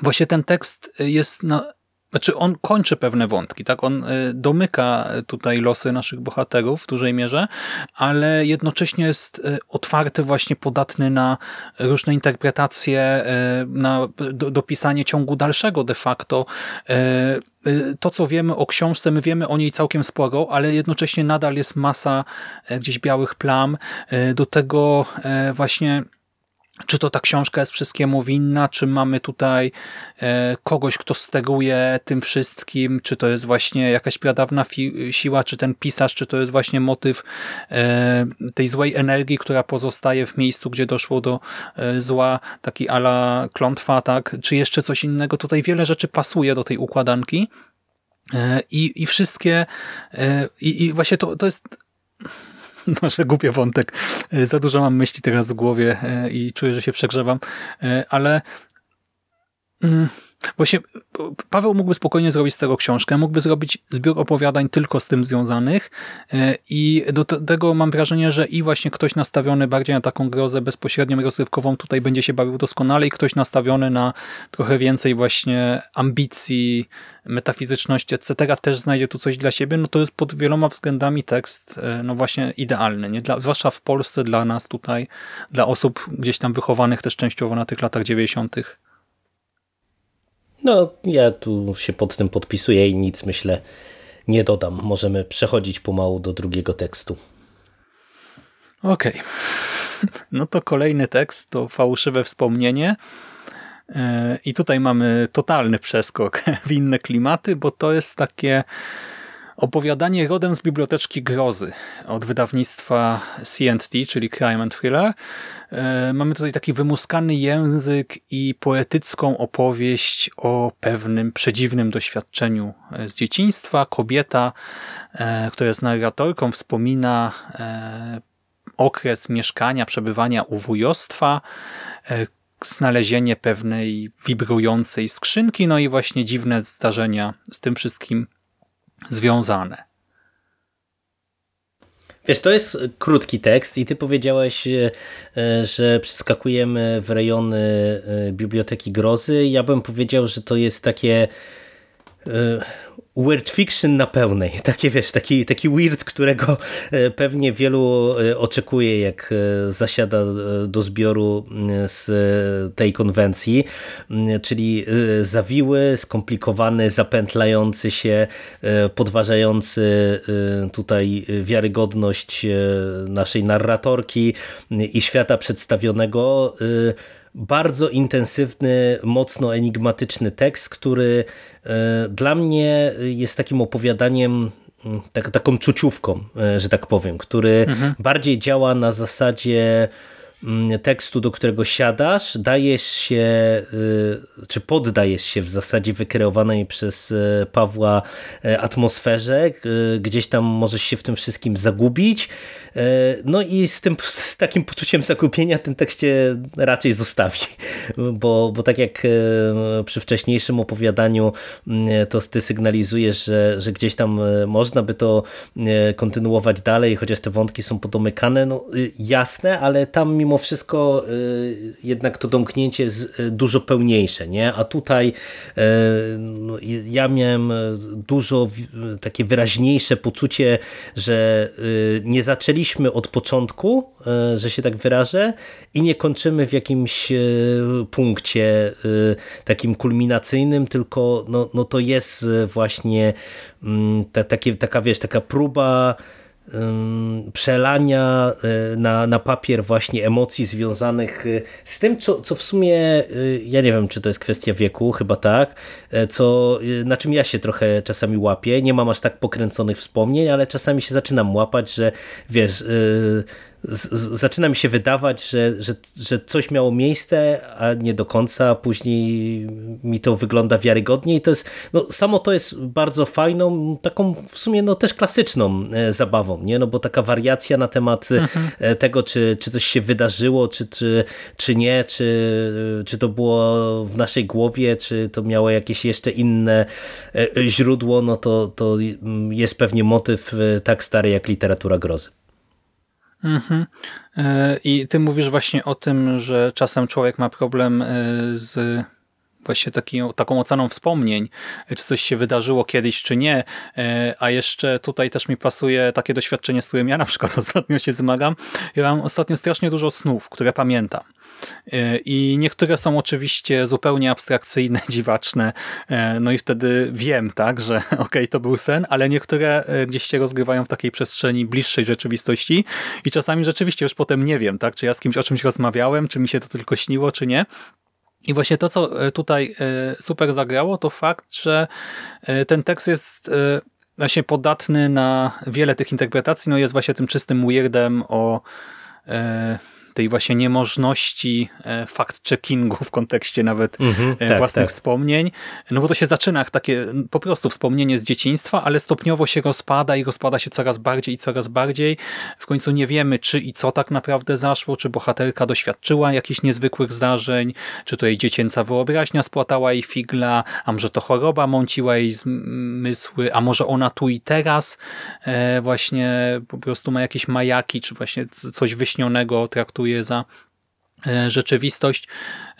właśnie ten tekst jest na, znaczy on kończy pewne wątki, tak? On y, domyka tutaj losy naszych bohaterów w dużej mierze, ale jednocześnie jest y, otwarty, właśnie podatny na różne interpretacje, y, na dopisanie ciągu dalszego de facto. To, co wiemy o książce, my wiemy o niej całkiem sporo, ale jednocześnie nadal jest masa gdzieś białych plam. Do tego właśnie czy to ta książka jest wszystkiemu winna, czy mamy tutaj e, kogoś, kto steruje tym wszystkim, czy to jest właśnie jakaś pradawna siła, czy ten pisarz, czy to jest właśnie motyw e, tej złej energii, która pozostaje w miejscu, gdzie doszło do e, zła, taki ala klątwa, tak? czy jeszcze coś innego. Tutaj wiele rzeczy pasuje do tej układanki. I, i wszystkie i, i właśnie to, to jest (laughs) może głupie wątek. E, za dużo mam myśli teraz w głowie e, i czuję, że się przegrzewam, e, ale mm, Właśnie Paweł mógłby spokojnie zrobić z tego książkę, mógłby zrobić zbiór opowiadań tylko z tym związanych i do tego mam wrażenie, że i właśnie ktoś nastawiony bardziej na taką grozę bezpośrednią rozrywkową tutaj będzie się bawił doskonale i ktoś nastawiony na trochę więcej właśnie ambicji, metafizyczności, etc. też znajdzie tu coś dla siebie, no to jest pod wieloma względami tekst e, no właśnie idealny, nie? Dla, zwłaszcza w Polsce dla nas tutaj, dla osób gdzieś tam wychowanych też częściowo na tych latach 90. No, ja tu się pod tym podpisuję i nic myślę nie dodam. Możemy przechodzić pomału do drugiego tekstu. Okej. Okay. (laughs) No to kolejny tekst to fałszywe wspomnienie. E, I tutaj mamy totalny przeskok (laughs) w inne klimaty, bo to jest takie opowiadanie rodem z biblioteczki grozy od wydawnictwa CNT, czyli Crime and Thriller. E, mamy tutaj taki wymuskany język i poetycką opowieść o pewnym przedziwnym doświadczeniu e, z dzieciństwa. Kobieta, która jest narratorką, wspomina okres mieszkania, przebywania u wujostwa, znalezienie pewnej wibrującej skrzynki, no i właśnie dziwne zdarzenia z tym wszystkim związane. Wiesz, to jest krótki tekst i ty powiedziałeś, e, że przeskakujemy w rejony e, Biblioteki Grozy. Ja bym powiedział, że to jest takie e, weird fiction na pełnej. (laughs) Takie wiesz, taki, taki weird, którego e, pewnie wielu e, oczekuje, jak e, zasiada do zbioru z tej konwencji, czyli zawiły, skomplikowany, zapętlający się, podważający tutaj wiarygodność naszej narratorki i świata przedstawionego bardzo intensywny, mocno enigmatyczny tekst, który e, dla mnie jest takim opowiadaniem tak, taką czuciówką, e, że tak powiem, który mhm. bardziej działa na zasadzie tekstu, do którego siadasz, dajesz się, y, czy poddajesz się w zasadzie wykreowanej przez y, Pawła y, atmosferze, gdzieś tam możesz się w tym wszystkim zagubić, no i z tym z takim poczuciem zagubienia ten tekst cię raczej zostawi, bo, bo tak jak przy wcześniejszym opowiadaniu to ty sygnalizujesz, że, że gdzieś tam można by to kontynuować dalej, chociaż te wątki są podomykane, no jasne, ale tam mimo mimo wszystko y, jednak to domknięcie jest y, dużo pełniejsze, nie? A tutaj y, no, ja miałem dużo takie wyraźniejsze poczucie, że nie zaczęliśmy od początku, że się tak wyrażę, i nie kończymy w jakimś punkcie takim kulminacyjnym, tylko no, no to jest właśnie mm, ta, takie, taka, wiesz, taka próba przelania y, na, na papier właśnie emocji związanych y, z tym, co, co w sumie, y, ja nie wiem, czy to jest kwestia wieku, chyba tak, co, na czym ja się trochę czasami łapię. Nie mam aż tak pokręconych wspomnień, ale czasami się zaczynam łapać, że wiesz, zaczyna mi się wydawać, że, że, że coś miało miejsce, a nie do końca, później mi to wygląda wiarygodnie i to jest, no samo to jest bardzo fajną, taką w sumie no też klasyczną e, zabawą, nie? No bo taka wariacja na temat e, mhm. tego, czy, czy coś się wydarzyło, czy, czy, czy nie, czy, czy to było w naszej głowie, czy to miało jakieś jeszcze inne e, źródło, no to, to jest pewnie motyw tak stary jak literatura grozy. Mhm. E, I ty mówisz właśnie o tym, że czasem człowiek ma problem e, z właśnie taki, taką oceną wspomnień, czy coś się wydarzyło kiedyś, czy nie, e, a jeszcze tutaj też mi pasuje takie doświadczenie, z którym ja na przykład (laughs) ostatnio się zmagam. Ja mam ostatnio strasznie dużo snów, które pamiętam. E, I niektóre są oczywiście zupełnie abstrakcyjne, (laughs) dziwaczne, e, no i wtedy wiem, tak, że (laughs) okej, okay, to był sen, ale niektóre gdzieś się rozgrywają w takiej przestrzeni bliższej rzeczywistości i czasami rzeczywiście już potem nie wiem, tak, czy ja z kimś o czymś rozmawiałem, czy mi się to tylko śniło, czy nie. I właśnie to, co e, tutaj e, super zagrało, to fakt, że e, ten tekst jest właśnie podatny na wiele tych interpretacji, no jest właśnie tym czystym weirdem o tej właśnie niemożności e, fact-checkingu w kontekście nawet mm-hmm, tak, własnych tak. wspomnień. No bo to się zaczyna jak takie po prostu wspomnienie z dzieciństwa, ale stopniowo się rozpada i rozpada się coraz bardziej i coraz bardziej. W końcu nie wiemy, czy i co tak naprawdę zaszło, czy bohaterka doświadczyła jakichś niezwykłych zdarzeń, czy to jej dziecięca wyobraźnia spłatała jej figla, a może to choroba mąciła jej zmysły, a może ona tu i teraz e, właśnie po prostu ma jakieś majaki, czy właśnie coś wyśnionego traktuje traktuje za e, rzeczywistość.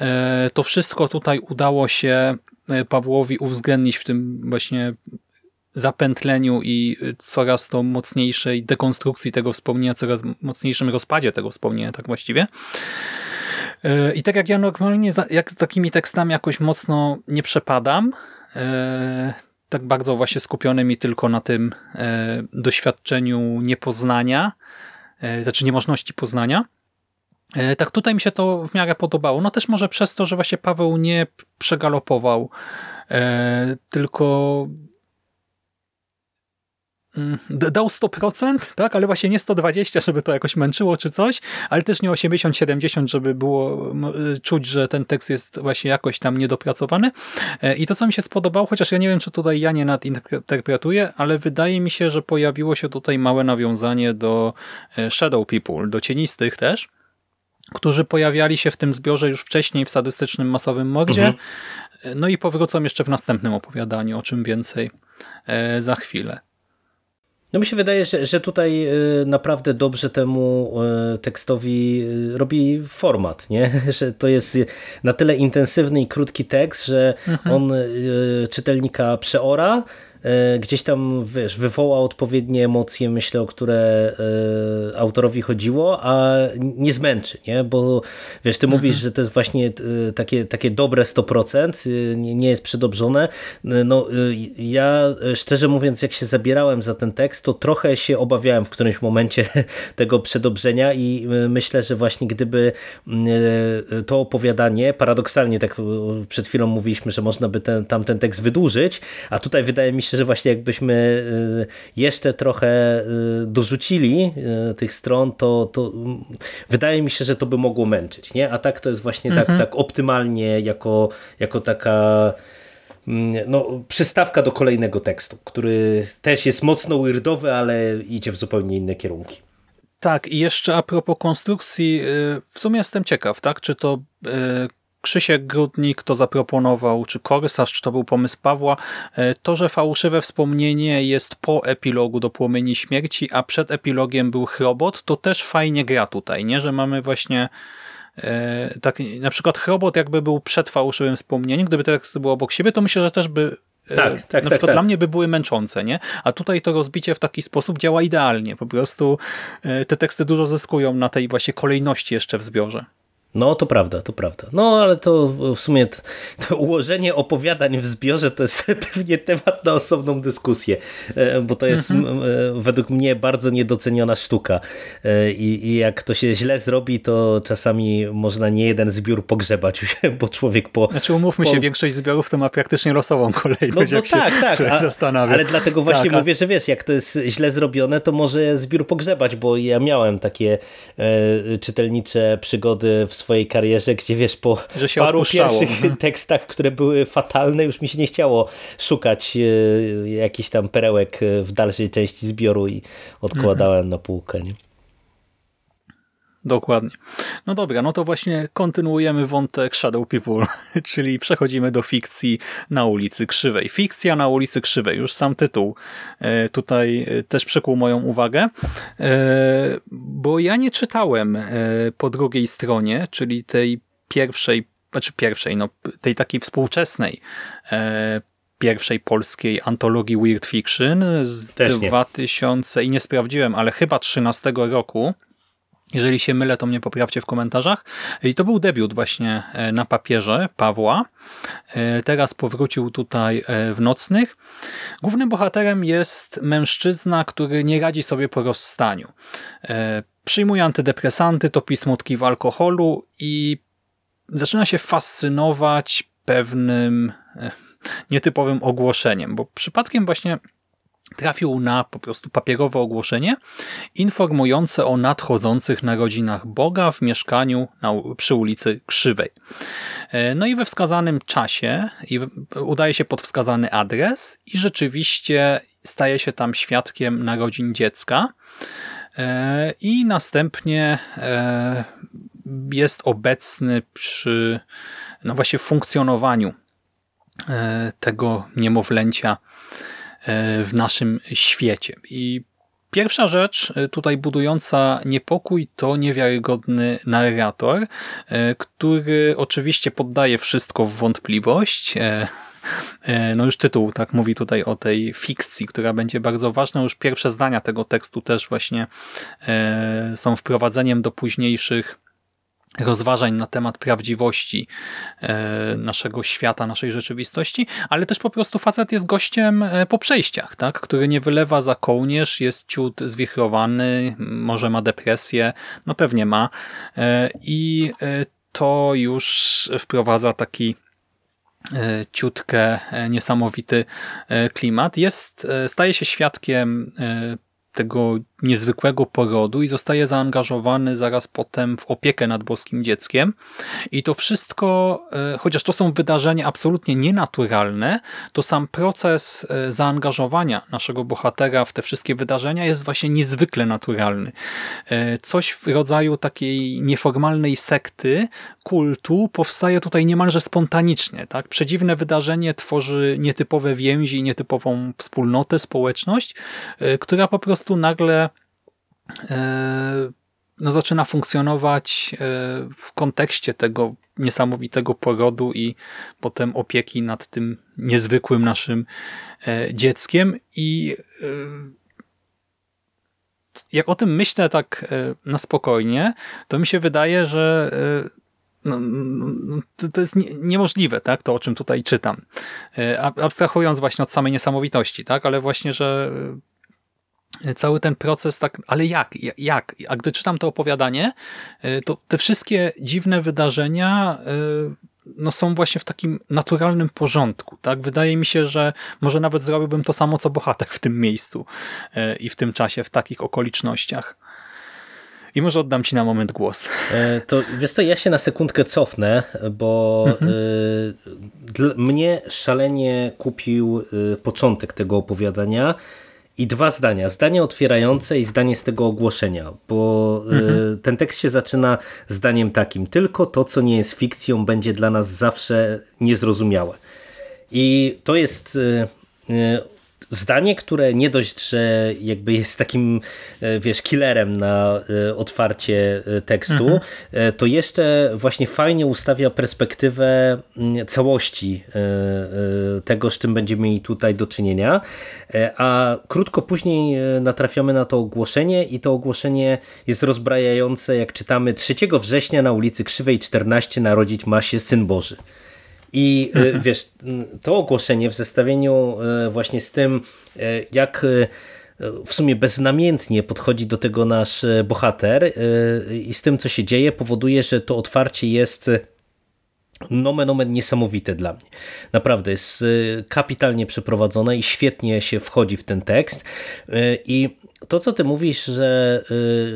E, to wszystko tutaj udało się e, Pawłowi uwzględnić w tym właśnie zapętleniu i coraz to mocniejszej dekonstrukcji tego wspomnienia, coraz mocniejszym rozpadzie tego wspomnienia, tak właściwie. I tak jak ja normalnie jak z takimi tekstami jakoś mocno nie przepadam, tak bardzo właśnie skupiony mi tylko na tym doświadczeniu niepoznania, znaczy niemożności poznania. Tak tutaj mi się to w miarę podobało. No też może przez to, że właśnie Paweł nie przegalopował, tylko Mm, dał 100%, tak, ale właśnie nie 120, żeby to jakoś męczyło czy coś, ale też nie 80-70, żeby było y, czuć, że ten tekst jest właśnie jakoś tam niedopracowany. E, I to, co mi się spodobało, chociaż ja nie wiem, czy tutaj ja nie nadinterpretuję, ale wydaje mi się, że pojawiło się tutaj małe nawiązanie do e, Shadow People, do cienistych też, którzy pojawiali się w tym zbiorze już wcześniej w sadystycznym masowym mordzie. Mhm. E, no i powrócą jeszcze w następnym opowiadaniu, o czym więcej za chwilę. No mi się wydaje, że, że tutaj y, naprawdę dobrze temu y, tekstowi robi format, nie? (laughs) że to jest na tyle intensywny i krótki tekst, że mhm. on czytelnika przeora, E, gdzieś tam wiesz, wywoła odpowiednie emocje, myślę, o które e, autorowi chodziło, a nie zmęczy, nie? bo wiesz, ty mhm. mówisz, że to jest właśnie e, takie, takie dobre 100%, nie, nie jest przedobrzone. No, ja szczerze mówiąc, jak się zabierałem za ten tekst, to trochę się obawiałem w którymś momencie (laughs) tego przedobrzenia i myślę, że właśnie gdyby to opowiadanie, paradoksalnie tak przed chwilą mówiliśmy, że można by ten, tamten tekst wydłużyć, a tutaj wydaje mi się, że właśnie jakbyśmy y, jeszcze trochę y, dorzucili y, tych stron, to, to wydaje mi się, że to by mogło męczyć, nie? A tak to jest właśnie tak, mhm. tak, tak optymalnie jako, jako taka mm, no, przystawka do kolejnego tekstu, który też jest mocno weirdowy, ale idzie w zupełnie inne kierunki. Tak, i jeszcze a propos konstrukcji, w sumie jestem ciekaw, tak? Czy to Krzysiek Grudnik to zaproponował, czy Korsarz, czy to był pomysł Pawła, e, to, że fałszywe wspomnienie jest po epilogu do Płomieni Śmierci, a przed epilogiem był Chrobot, to też fajnie gra tutaj, nie? Że mamy właśnie e, tak, na przykład Chrobot jakby był przed fałszywym wspomnieniem, gdyby tekst był obok siebie, to myślę, że też by e, tak, tak, na tak, przykład tak, dla mnie by były męczące, nie? A tutaj to rozbicie w taki sposób działa idealnie. Po prostu te teksty dużo zyskują na tej właśnie kolejności jeszcze w zbiorze. No, to prawda, to prawda. No, ale to w sumie to ułożenie opowiadań w zbiorze to jest (laughs) pewnie temat na osobną dyskusję, e, bo to jest mhm. według mnie bardzo niedoceniona sztuka e, I, i jak to się źle zrobi, to czasami można nie jeden zbiór pogrzebać, (laughs) bo człowiek po... Znaczy umówmy po... się, większość zbiorów to ma praktycznie losową kolejność, no, no tak, tak, a, zastanawia. Ale dlatego właśnie tak, mówię, że wiesz, jak to jest źle zrobione, to może zbiór pogrzebać, bo ja miałem takie e, czytelnicze przygody w swojej karierze, gdzie wiesz, po paru pierwszych mhm. tekstach, które były fatalne, już mi się nie chciało szukać e, jakichś tam perełek e, w dalszej części zbioru i odkładałem mhm. na półkę. Nie? Dokładnie. No dobra, no to właśnie kontynuujemy wątek Shadow People, (laughs) czyli przechodzimy do fikcji na ulicy Krzywej. Fikcja na ulicy Krzywej, już sam tytuł e, tutaj e, też przykuł moją uwagę, e, bo ja nie czytałem po drugiej stronie, czyli tej pierwszej, znaczy pierwszej, no tej takiej współczesnej pierwszej polskiej antologii Weird Fiction z Też 2000 nie. i nie sprawdziłem, ale chyba 13 roku jeżeli się mylę, to mnie poprawcie w komentarzach. I to był debiut właśnie e, na papierze Pawła. E, teraz powrócił tutaj e, w Nocnych. Głównym bohaterem jest mężczyzna, który nie radzi sobie po rozstaniu. Przyjmuje antydepresanty, topi smutki w alkoholu i zaczyna się fascynować pewnym nietypowym ogłoszeniem, bo przypadkiem właśnie trafił na po prostu papierowe ogłoszenie informujące o nadchodzących narodzinach Boga w mieszkaniu na, przy ulicy Krzywej. E, no i we wskazanym czasie udaje się pod wskazany adres i rzeczywiście staje się tam świadkiem narodzin dziecka e, i następnie e, jest obecny przy no właśnie funkcjonowaniu tego niemowlęcia w naszym świecie. I Pierwsza rzecz e, tutaj budująca niepokój to niewiarygodny narrator, e, który oczywiście poddaje wszystko w wątpliwość. No już tytuł tak mówi tutaj o tej fikcji, która będzie bardzo ważna. Już pierwsze zdania tego tekstu też właśnie są wprowadzeniem do późniejszych rozważań na temat prawdziwości e, naszego świata, naszej rzeczywistości, ale też po prostu facet jest gościem e, po przejściach, tak? który nie wylewa za kołnierz, jest ciut zwichrowany, może ma depresję, no pewnie ma e, i to już wprowadza taki ciutkę niesamowity klimat. Jest, staje się świadkiem tego niezwykłego porodu i zostaje zaangażowany zaraz potem w opiekę nad boskim dzieckiem. I to wszystko, e, chociaż to są wydarzenia absolutnie nienaturalne, to sam proces e, zaangażowania naszego bohatera w te wszystkie wydarzenia jest właśnie niezwykle naturalny. E, coś w rodzaju takiej nieformalnej sekty, kultu powstaje tutaj niemalże spontanicznie. Tak? Przedziwne wydarzenie tworzy nietypowe więzi, nietypową wspólnotę, społeczność, która po prostu nagle no, zaczyna funkcjonować e, w kontekście tego niesamowitego porodu i potem opieki nad tym niezwykłym naszym e, dzieckiem i jak o tym myślę tak na spokojnie, to mi się wydaje, że no, no to jest niemożliwe, tak, to o czym tutaj czytam. Abstrahując właśnie od samej niesamowitości, tak, ale właśnie, że cały ten proces tak, ale jak, jak? A gdy czytam to opowiadanie, y, to te wszystkie dziwne wydarzenia y, no są właśnie w takim naturalnym porządku. Tak? Wydaje mi się, że może nawet zrobiłbym to samo, co bohater w tym miejscu y, i w tym czasie, w takich okolicznościach. I może oddam ci na moment głos. E, to wiesz co, ja się na sekundkę cofnę, bo mhm. y, mnie szalenie kupił początek tego opowiadania, i dwa zdania. Zdanie otwierające i zdanie z tego ogłoszenia, bo e, mhm. ten tekst się zaczyna zdaniem takim: Tylko to, co nie jest fikcją, będzie dla nas zawsze niezrozumiałe. I to jest e, e, zdanie, które nie dość, że jakby jest takim, e, wiesz, killerem na e, otwarcie e, tekstu, mhm. to jeszcze właśnie fajnie ustawia perspektywę mm, całości tego, z czym będziemy mieli tutaj do czynienia. A krótko później natrafiamy na to ogłoszenie i to ogłoszenie jest rozbrajające, jak czytamy 3 września na ulicy Krzywej 14 narodzić ma się Syn Boży. I e, mhm. wiesz, to ogłoszenie w zestawieniu e, właśnie z tym, e, jak w sumie beznamiętnie podchodzi do tego nasz bohater i z tym, co się dzieje, powoduje, że to otwarcie jest nomen omen niesamowite dla mnie. Naprawdę jest kapitalnie przeprowadzone i świetnie się wchodzi w ten tekst i to, co ty mówisz, że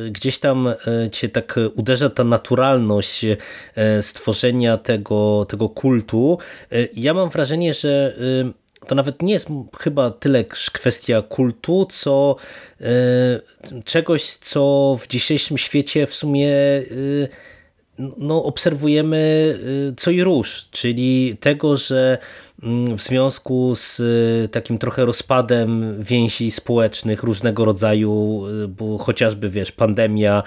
y, gdzieś tam y, cię tak uderza ta naturalność y, stworzenia tego, tego kultu, ja mam wrażenie, że to nawet nie jest chyba tyle kwestia kultu, co czegoś, co w dzisiejszym świecie w sumie no, obserwujemy co i róż, czyli tego, że Mm, w związku z y, takim trochę rozpadem więzi społecznych różnego rodzaju, y, bo chociażby wiesz, pandemia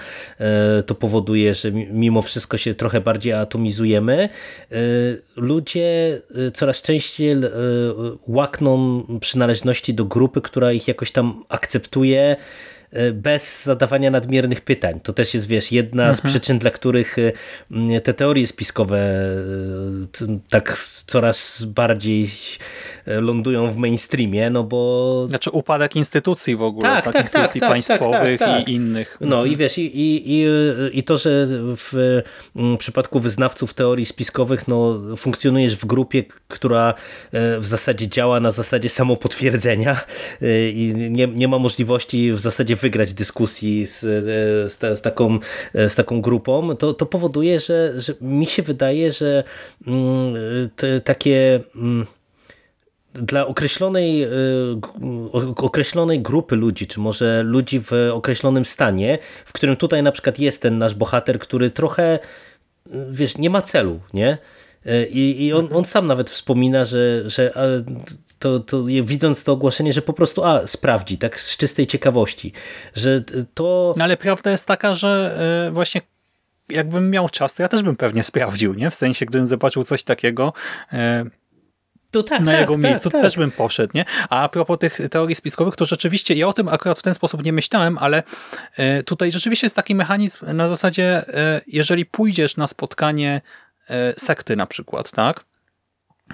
y, to powoduje, że mimo wszystko się trochę bardziej atomizujemy. Ludzie coraz częściej łakną przynależności do grupy, która ich jakoś tam akceptuje, bez zadawania nadmiernych pytań. To też jest, wiesz, jedna mhm. z przyczyn, dla których e, te teorie spiskowe e, tak coraz bardziej lądują w mainstreamie, no bo... Znaczy upadek instytucji w ogóle, tak, tak, tak instytucji tak, tak, państwowych tak, tak, i innych. No i wiesz, i, i, i, i to, że w przypadku wyznawców teorii spiskowych no, funkcjonujesz w grupie, która w zasadzie działa na zasadzie samopotwierdzenia i nie, nie ma możliwości w zasadzie wygrać dyskusji z, z, z, taką, z taką grupą, to, to powoduje, że, że mi się wydaje, że mm, te, takie mm, dla określonej, y, określonej grupy ludzi, czy może ludzi w określonym stanie, w którym tutaj na przykład jest ten nasz bohater, który trochę, wiesz, nie ma celu, nie? Y, I, i on, on sam nawet wspomina, że, że to, to widząc to ogłoszenie, że po prostu a, sprawdzi, tak z czystej ciekawości, że to... No ale prawda jest taka, że e, właśnie jakbym miał czas, to ja też bym pewnie sprawdził, nie? W sensie, gdybym zobaczył coś takiego, e, To tak, na tak, jego tak, miejscu tak. też bym poszedł, nie? A a propos tych teorii spiskowych, to rzeczywiście, ja o tym akurat w ten sposób nie myślałem, ale e, tutaj rzeczywiście jest taki mechanizm na zasadzie, e, jeżeli pójdziesz na spotkanie e, sekty na przykład, tak?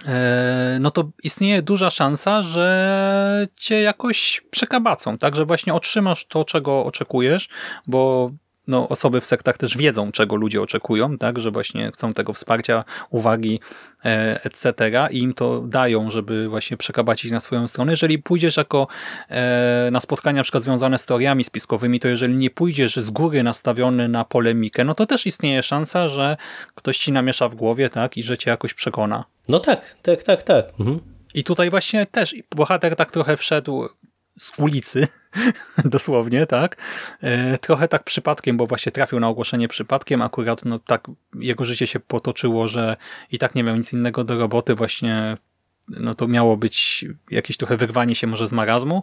E, no to istnieje duża szansa, że cię jakoś przekabacą, tak? Że właśnie otrzymasz to, czego oczekujesz, bo no, osoby w sektach też wiedzą, czego ludzie oczekują, tak? Że właśnie chcą tego wsparcia, uwagi, e, etc. i im to dają, żeby właśnie przekabacić na swoją stronę. Jeżeli pójdziesz jako e, na spotkania na przykład związane z teoriami spiskowymi, to jeżeli nie pójdziesz z góry nastawiony na polemikę, no to też istnieje szansa, że ktoś ci namiesza w głowie, tak? I że cię jakoś przekona. No tak, tak, tak, tak. Mhm. I tutaj właśnie też bohater tak trochę wszedł z ulicy, (laughs) dosłownie, tak? E, trochę tak przypadkiem, bo właśnie trafił na ogłoszenie przypadkiem, akurat no tak jego życie się potoczyło, że i tak nie miał nic innego do roboty, właśnie no to miało być jakieś trochę wyrwanie się może z marazmu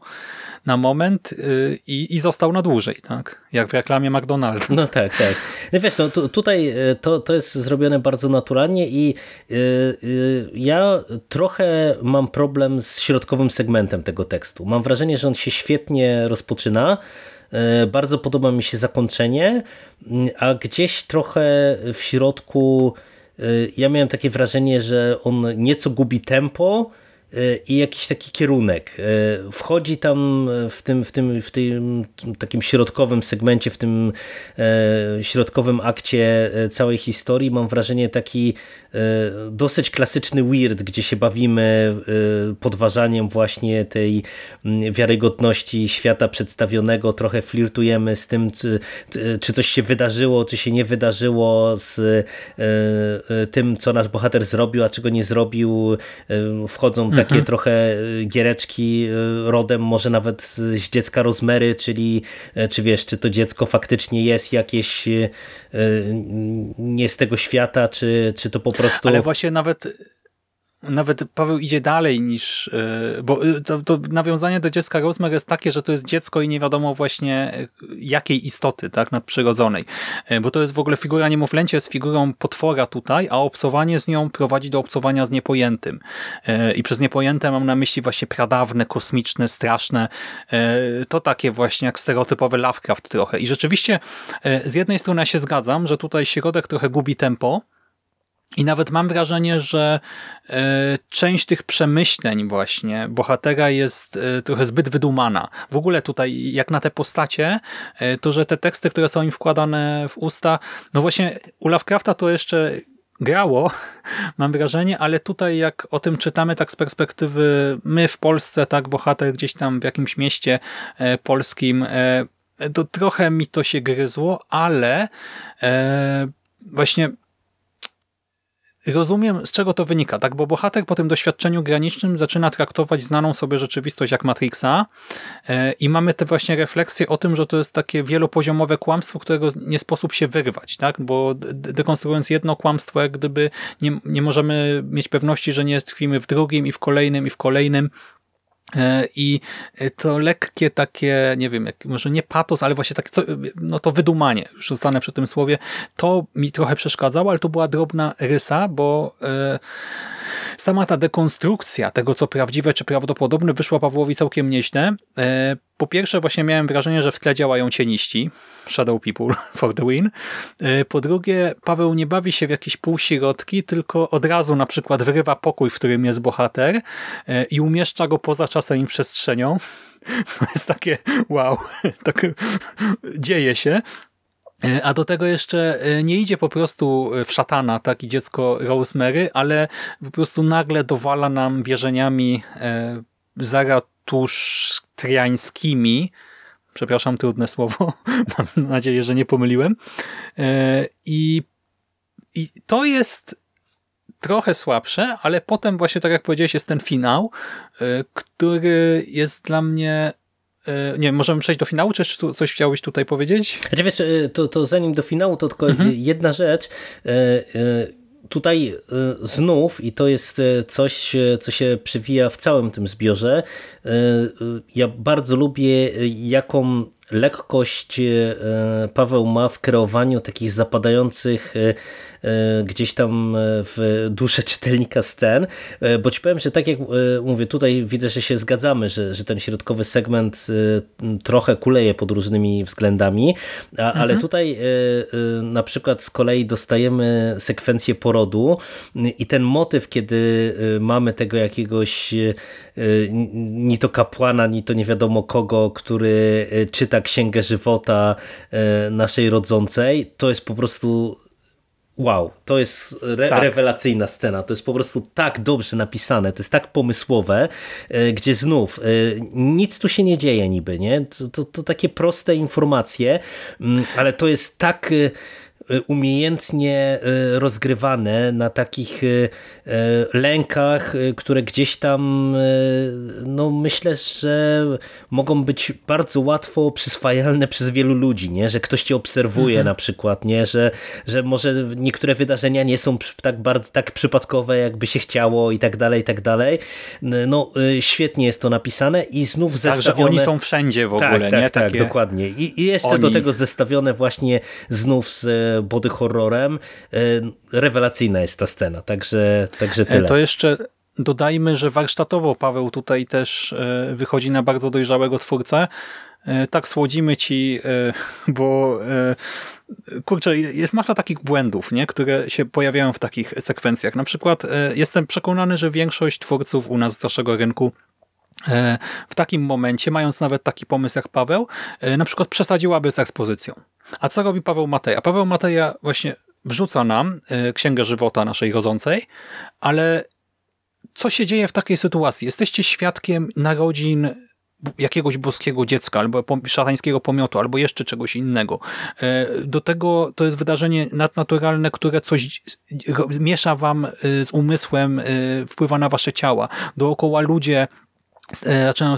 na moment y, i, i został na dłużej, tak? Jak w reklamie McDonald's. No tak, tak. No wiesz, no, tu, tutaj e, to, to jest zrobione bardzo naturalnie i y, y, ja trochę mam problem z środkowym segmentem tego tekstu. Mam wrażenie, że on się świetnie rozpoczyna, y, bardzo podoba mi się zakończenie, a gdzieś trochę w środku ja miałem takie wrażenie, że on nieco gubi tempo, i jakiś taki kierunek. Wchodzi tam w tym, w tym, w tym takim środkowym segmencie, w tym środkowym akcie całej historii. Mam wrażenie taki dosyć klasyczny weird, gdzie się bawimy podważaniem właśnie tej wiarygodności świata przedstawionego. Trochę flirtujemy z tym, czy, czy coś się wydarzyło, czy się nie wydarzyło, z tym, co nasz bohater zrobił, a czego nie zrobił. Wchodzą mhm. trochę giereczki rodem może nawet z dziecka Rozmery, czyli czy wiesz, czy to dziecko faktycznie jest jakieś nie z tego świata, czy, czy to po prostu... Ale właśnie nawet nawet Paweł idzie dalej niż, bo to, to, nawiązanie do dziecka Rosemary jest takie, że to jest dziecko i nie wiadomo właśnie jakiej istoty, tak, nadprzyrodzonej, bo to jest w ogóle figura niemowlęcia jest figurą potwora tutaj, a obcowanie z nią prowadzi do obcowania z niepojętym. I przez niepojęte mam na myśli właśnie pradawne, kosmiczne, straszne, to takie właśnie jak stereotypowy Lovecraft trochę. I rzeczywiście z jednej strony ja się zgadzam, że tutaj środek trochę gubi tempo, i nawet mam wrażenie, że e, część tych przemyśleń właśnie bohatera jest e, trochę zbyt wydumana. W ogóle tutaj, jak na te postacie, e, to że te teksty, które są im wkładane w usta, no właśnie u Lovecrafta to jeszcze grało, (laughs) mam wrażenie, ale tutaj jak o tym czytamy tak z perspektywy my w Polsce, tak bohater gdzieś tam w jakimś mieście polskim, to trochę mi to się gryzło, ale właśnie rozumiem, z czego to wynika, tak? Bo bohater po tym doświadczeniu granicznym zaczyna traktować znaną sobie rzeczywistość jak Matrixa e, i mamy te właśnie refleksje o tym, że to jest takie wielopoziomowe kłamstwo, którego nie sposób się wyrwać, tak? Bo dekonstruując jedno kłamstwo, jak gdyby nie, nie możemy mieć pewności, że nie tkwimy w drugim i w kolejnym i w kolejnym I to lekkie takie, nie wiem, może nie patos, ale właśnie takie, co, no to wydumanie, już zostanę przy tym słowie, to mi trochę przeszkadzało, ale to była drobna rysa, bo e, sama ta dekonstrukcja tego, co prawdziwe czy prawdopodobne, wyszła Pawłowi całkiem nieźle. E, po pierwsze, właśnie miałem wrażenie, że w tle działają cieniści, Shadow People (laughs) for the win. E, po drugie, Paweł nie bawi się w jakieś półśrodki, tylko od razu na przykład wyrywa pokój, w którym jest bohater e, i umieszcza go poza czasem i przestrzenią, (laughs) co jest takie wow, (laughs) tak dzieje się. E, a do tego jeszcze nie idzie po prostu w szatana, tak i dziecko Rosemary, ale po prostu nagle dowala nam wierzeniami zaratusztriańskimi, przepraszam, trudne słowo, (laughs) mam nadzieję, że nie pomyliłem. I, i to jest trochę słabsze, ale potem właśnie, tak jak powiedziałeś, jest ten finał, który jest dla mnie nie wiem, możemy przejść do finału, czy jeszcze coś chciałeś tutaj powiedzieć? Znaczy wiesz, to, to zanim do finału, to tylko mhm. jedna rzecz tutaj znów, i to jest coś, co się przewija w całym tym zbiorze, ja bardzo lubię, jaką lekkość Paweł ma w kreowaniu takich zapadających E, gdzieś tam e, w duszę czytelnika scen, e, bo ci powiem, że tak jak mówię, tutaj widzę, że się zgadzamy, że, że ten środkowy segment trochę kuleje pod różnymi względami, a, mhm. ale tutaj na przykład z kolei dostajemy sekwencję porodu. I ten motyw, kiedy mamy tego jakiegoś ni to kapłana, ni to nie wiadomo kogo, który czyta księgę żywota naszej rodzącej, to jest po prostu wow, to jest re tak. rewelacyjna scena, to jest po prostu tak dobrze napisane, to jest tak pomysłowe, gdzie znów nic tu się nie dzieje niby, nie? To, to, to takie proste informacje, mm, ale to jest tak Y, umiejętnie y, rozgrywane na takich y, lękach, które gdzieś tam no myślę, że mogą być bardzo łatwo przyswajalne przez wielu ludzi, nie? że ktoś cię obserwuje mhm. na przykład, nie? Że, że może niektóre wydarzenia nie są tak bardzo tak przypadkowe, jakby się chciało i tak dalej, i tak dalej. No świetnie jest to napisane i znów zestawione... Tak, że oni są wszędzie w ogóle, tak, tak, nie? Tak, Takie... dokładnie. I, I jeszcze oni... do tego zestawione właśnie znów z body horrorem. E, rewelacyjna jest ta scena, także, także e, tyle. To jeszcze dodajmy, że warsztatowo Paweł tutaj też e, wychodzi na bardzo dojrzałego twórcę. Tak słodzimy ci, bo kurczę, jest masa takich błędów, nie, które się pojawiają w takich sekwencjach. Na przykład jestem przekonany, że większość twórców u nas z naszego rynku w takim momencie, mając nawet taki pomysł jak Paweł, na przykład przesadziłaby z ekspozycją. A co robi Paweł Mateja? Paweł Mateja właśnie wrzuca nam e, Księgę Żywota naszej rodzącej, ale co się dzieje w takiej sytuacji? Jesteście świadkiem narodzin jakiegoś boskiego dziecka, albo szatańskiego pomiotu, albo jeszcze czegoś innego. E, do tego to jest wydarzenie nadnaturalne, które coś miesza wam e, z umysłem, wpływa na wasze ciała. Dookoła ludzie E, zaczynają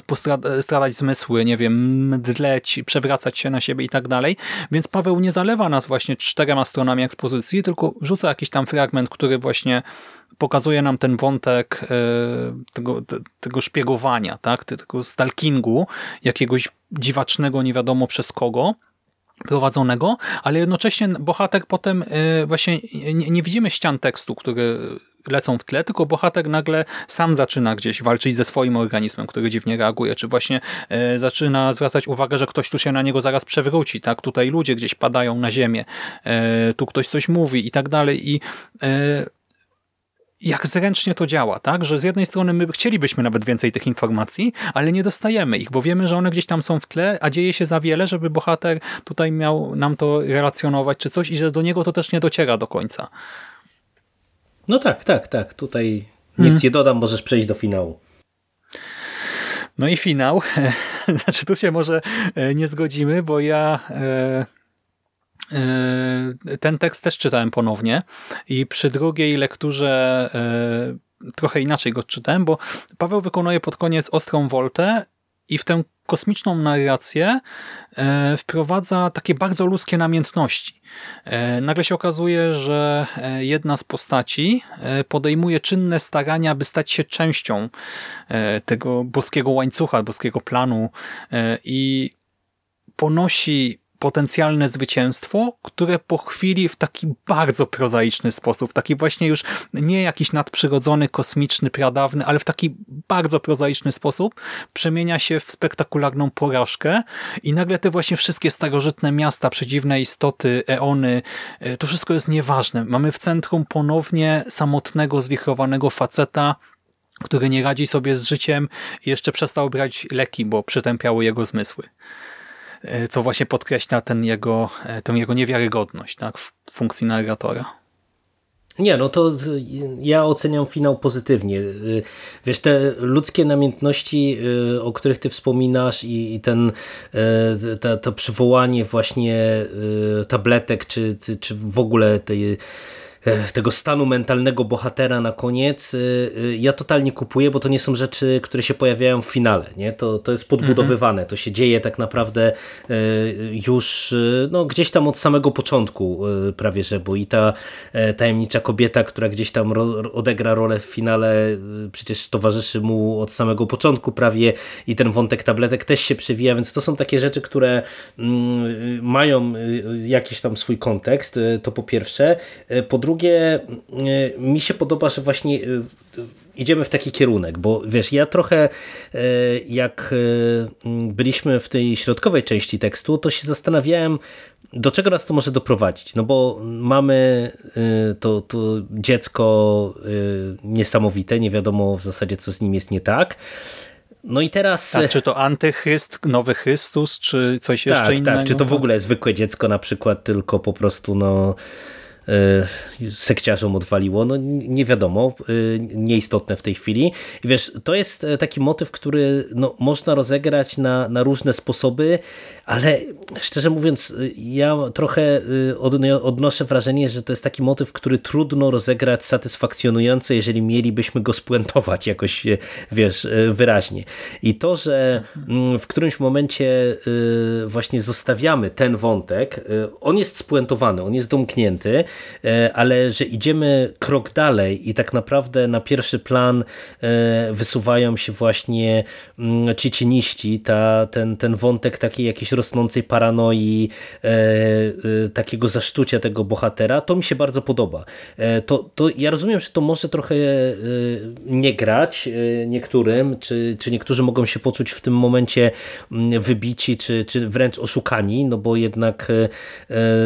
stradać zmysły, nie wiem, mdleć, przewracać się na siebie i tak dalej. Więc Paweł nie zalewa nas właśnie czterema stronami ekspozycji, tylko wrzuca jakiś tam fragment, który właśnie pokazuje nam ten wątek e, tego, tego szpiegowania, tak? tego stalkingu, jakiegoś dziwacznego, nie wiadomo przez kogo, prowadzonego, ale jednocześnie bohater potem e, właśnie nie, nie widzimy ścian tekstu, które lecą w tle, tylko bohater nagle sam zaczyna gdzieś walczyć ze swoim organizmem, który dziwnie reaguje, czy właśnie e, zaczyna zwracać uwagę, że ktoś tu się na niego zaraz przewróci, tak? Tutaj ludzie gdzieś padają na ziemię, e, tu ktoś coś mówi i tak dalej i jak zręcznie to działa, tak? Że z jednej strony my chcielibyśmy nawet więcej tych informacji, ale nie dostajemy ich, bo wiemy, że one gdzieś tam są w tle, a dzieje się za wiele, żeby bohater tutaj miał nam to relacjonować czy coś i że do niego to też nie dociera do końca. No tak, tak, tak. Tutaj nic hmm. nie dodam, możesz przejść do finału. No i finał. (laughs) znaczy tu się może e, nie zgodzimy, bo ja e, ten tekst też czytałem ponownie i przy drugiej lekturze e, trochę inaczej go czytałem, bo Paweł wykonuje pod koniec ostrą woltę i w tę kosmiczną narrację e, wprowadza takie bardzo ludzkie namiętności. Nagle się okazuje, że jedna z postaci podejmuje czynne starania, by stać się częścią tego boskiego łańcucha, boskiego planu i ponosi potencjalne zwycięstwo, które po chwili w taki bardzo prozaiczny sposób, taki właśnie już nie jakiś nadprzyrodzony, kosmiczny, pradawny, ale w taki bardzo prozaiczny sposób przemienia się w spektakularną porażkę i nagle te właśnie wszystkie starożytne miasta, przedziwne istoty, eony, e, to wszystko jest nieważne. Mamy w centrum ponownie samotnego, zwichrowanego faceta, który nie radzi sobie z życiem i jeszcze przestał brać leki, bo przytępiały jego zmysły. E, co właśnie podkreśla ten jego, e, tę jego niewiarygodność tak, w funkcji narratora. Nie, no to ja oceniam finał pozytywnie. E, wiesz, te ludzkie namiętności, o których ty wspominasz i, ten, ta, to przywołanie właśnie tabletek, czy, czy w ogóle tej tego stanu mentalnego bohatera na koniec, e, e, ja totalnie kupuję, bo to nie są rzeczy, które się pojawiają w finale. Nie? To, to jest podbudowywane, to się dzieje tak naprawdę już no, gdzieś tam od samego początku prawie, że, bo i ta tajemnicza kobieta, która gdzieś tam odegra rolę w finale, przecież towarzyszy mu od samego początku prawie i ten wątek tabletek też się przewija, więc to są takie rzeczy, które mm, mają jakiś tam swój kontekst, to po pierwsze. Po drugie, mi się podoba, że właśnie idziemy w taki kierunek, bo wiesz, ja trochę jak byliśmy w tej środkowej części tekstu, to się zastanawiałem, do czego nas to może doprowadzić? No bo mamy to, to dziecko niesamowite, nie wiadomo w zasadzie, co z nim jest nie tak. No i teraz... Tak, czy to antychryst, nowy Chrystus, czy coś tak, jeszcze innego? Tak, czy to w ogóle zwykłe dziecko na przykład, tylko po prostu no E, sekciarzom odwaliło, no nie wiadomo, e, nieistotne w tej chwili. I wiesz, to jest e, taki motyw, który no, można rozegrać na, na różne sposoby, ale szczerze mówiąc, ja trochę odnoszę wrażenie, że to jest taki motyw, który trudno rozegrać satysfakcjonująco, jeżeli mielibyśmy go spuentować jakoś, wiesz, wyraźnie. I to, że w którymś momencie właśnie zostawiamy ten wątek, on jest spuentowany, on jest domknięty, E, ale że idziemy krok dalej i tak naprawdę na pierwszy plan e, wysuwają się właśnie mm, ciecieniści, ta, ten, ten wątek takiej jakiejś rosnącej paranoi, e, takiego zaszczucia tego bohatera, to mi się bardzo podoba. To, to ja rozumiem, że to może trochę nie grać niektórym, czy, czy niektórzy mogą się poczuć w tym momencie mm, wybici, czy, czy wręcz oszukani, no bo jednak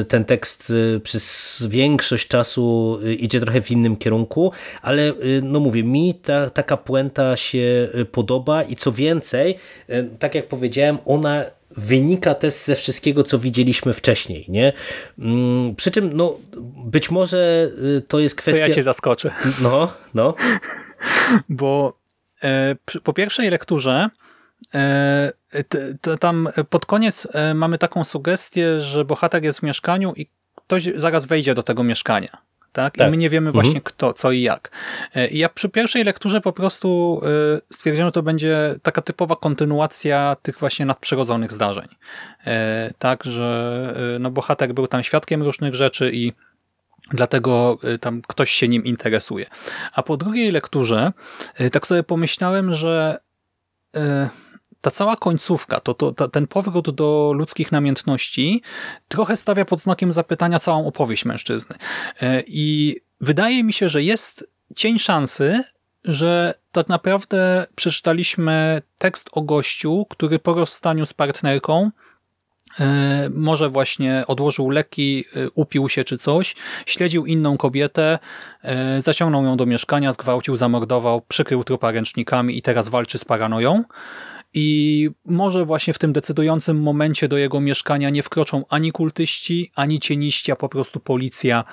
ten tekst przez większość czasu y, idzie trochę w innym kierunku, ale y, no mówię, mi ta, taka puenta się y, podoba i co więcej, tak jak powiedziałem, ona wynika też ze wszystkiego, co widzieliśmy wcześniej, nie? Mm, przy czym, no, być może to jest kwestia... To ja cię zaskoczę. (laughs) No, no. Bo e, po pierwszej lekturze e, tam pod koniec e, mamy taką sugestię, że bohater jest w mieszkaniu i ktoś zaraz wejdzie do tego mieszkania. Tak? tak. I my nie wiemy właśnie mhm. kto, co i jak. E, I ja przy pierwszej lekturze po prostu e, stwierdziłem, że to będzie taka typowa kontynuacja tych właśnie nadprzyrodzonych zdarzeń. E, tak, że no bohater był tam świadkiem różnych rzeczy i Dlatego tam ktoś się nim interesuje. A po drugiej lekturze tak sobie pomyślałem, że ta cała końcówka, to, to, ten powrót do ludzkich namiętności trochę stawia pod znakiem zapytania całą opowieść mężczyzny. E, I wydaje mi się, że jest cień szansy, że tak naprawdę przeczytaliśmy tekst o gościu, który po rozstaniu z partnerką e, może właśnie odłożył leki, e, upił się czy coś, śledził inną kobietę, zaciągnął ją do mieszkania, zgwałcił, zamordował, przykrył trupa ręcznikami i teraz walczy z paranoją. I może właśnie w tym decydującym momencie do jego mieszkania nie wkroczą ani kultyści, ani cieniści, a po prostu policja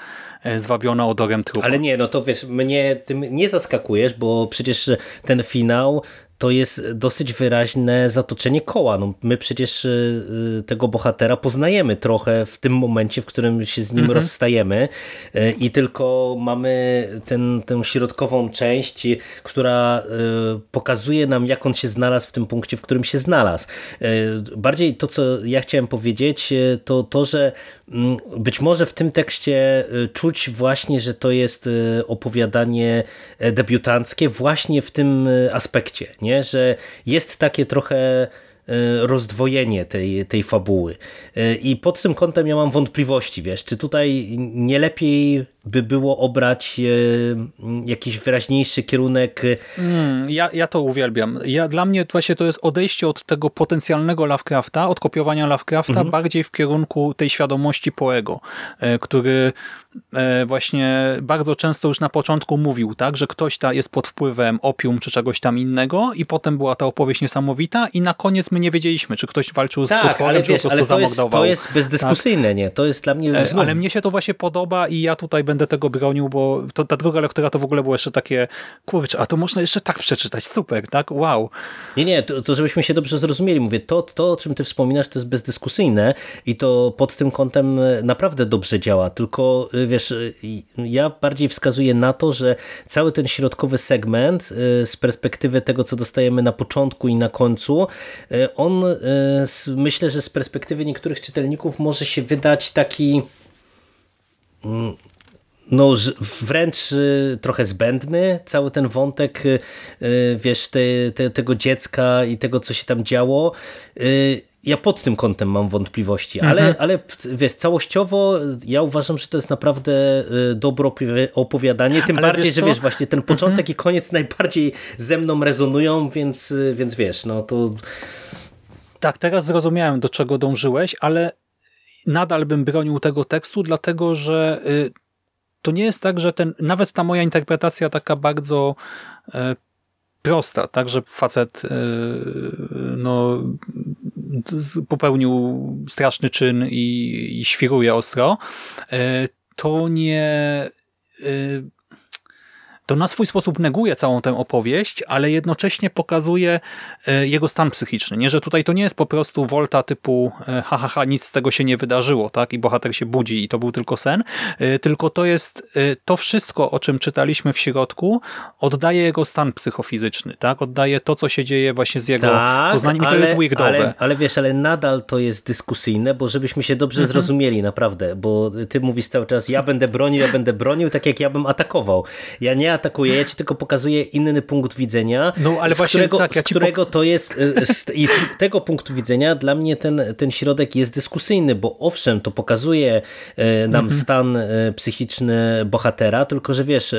e, zwabiona odorem trupa. Ale nie, no to wiesz, mnie tym nie zaskakujesz, bo przecież ten finał to jest dosyć wyraźne zatoczenie koła. No, my przecież y, y, tego bohatera poznajemy trochę w tym momencie, w którym się z nim mhm. rozstajemy y, i tylko mamy ten, tę środkową część, która pokazuje nam, jak on się znalazł w tym punkcie, w którym się znalazł. Bardziej to, co ja chciałem powiedzieć, to to, że mm, być może w tym tekście czuć właśnie, że to jest opowiadanie debiutanckie właśnie w tym aspekcie nie? że jest takie trochę rozdwojenie tej, tej fabuły. E, I pod tym kątem ja mam wątpliwości, wiesz, czy tutaj nie lepiej by było obrać e, jakiś wyraźniejszy kierunek. Mm, ja, ja to uwielbiam. Ja, dla mnie właśnie to jest odejście od tego potencjalnego Lovecrafta, od kopiowania Lovecrafta, mhm. bardziej w kierunku tej świadomości Poego, e, który e, właśnie bardzo często już na początku mówił, tak, że ktoś ta jest pod wpływem opium czy czegoś tam innego i potem była ta opowieść niesamowita i na koniec my nie wiedzieliśmy, czy ktoś walczył z tak, potworem, ale czy wiesz, po prostu to jest, zamordował. to jest bezdyskusyjne, nie? To jest dla mnie E. Ale mnie się to właśnie podoba i ja tutaj będę tego bronił, bo to, ta druga lektura to w ogóle było jeszcze takie, kurczę, a to można jeszcze tak przeczytać, super, tak? Wow. Nie, nie, to, to żebyśmy się dobrze zrozumieli. Mówię, to, to, o czym ty wspominasz, to jest bezdyskusyjne i to pod tym kątem e, naprawdę dobrze działa. Tylko, e, wiesz, ja bardziej wskazuję na to, że cały ten środkowy segment z perspektywy tego, co dostajemy na początku i na końcu, on myślę, że z perspektywy niektórych czytelników może się wydać taki mm, no, wręcz y, trochę zbędny cały ten wątek, y, wiesz, te, te, tego dziecka i tego, co się tam działo. Ja pod tym kątem mam wątpliwości, ale, mhm. ale wiesz, całościowo ja uważam, że to jest naprawdę dobre opowiadanie, tym ale bardziej, że wiesz, właśnie ten początek mhm. i koniec najbardziej ze mną rezonują, więc, więc wiesz, no to... Tak, teraz zrozumiałem, do czego dążyłeś, ale nadal bym bronił tego tekstu, dlatego że to nie jest tak, że ten, nawet ta moja interpretacja taka bardzo prosta, tak, że facet no, popełnił straszny czyn i, i świruje ostro, e, to nie e, to na swój sposób neguje całą tę opowieść, ale jednocześnie pokazuje e, jego stan psychiczny. Nie, że tutaj to nie jest po prostu wolta typu e, ha, ha, nic z tego się nie wydarzyło, tak? I bohater się budzi i to był tylko sen, e, tylko to jest to wszystko, o czym czytaliśmy w środku, oddaje jego stan psychofizyczny, tak? Oddaje to, co się dzieje właśnie z jego tak, poznaniem i to jest weirdowe. Ale, ale wiesz, ale nadal to jest dyskusyjne, bo żebyśmy się dobrze mhm. zrozumieli naprawdę, bo ty mówisz cały czas, ja będę bronił, ja będę bronił, tak jak ja bym atakował. Ja nie atakuje, ja ci tylko pokazuję inny punkt widzenia, no, ale z właśnie, którego, tak, ja z którego to jest, e, z, i z tego punktu widzenia dla mnie ten, ten środek jest dyskusyjny, bo owszem, to pokazuje e, nam mhm. stan e, psychiczny bohatera, tylko że wiesz,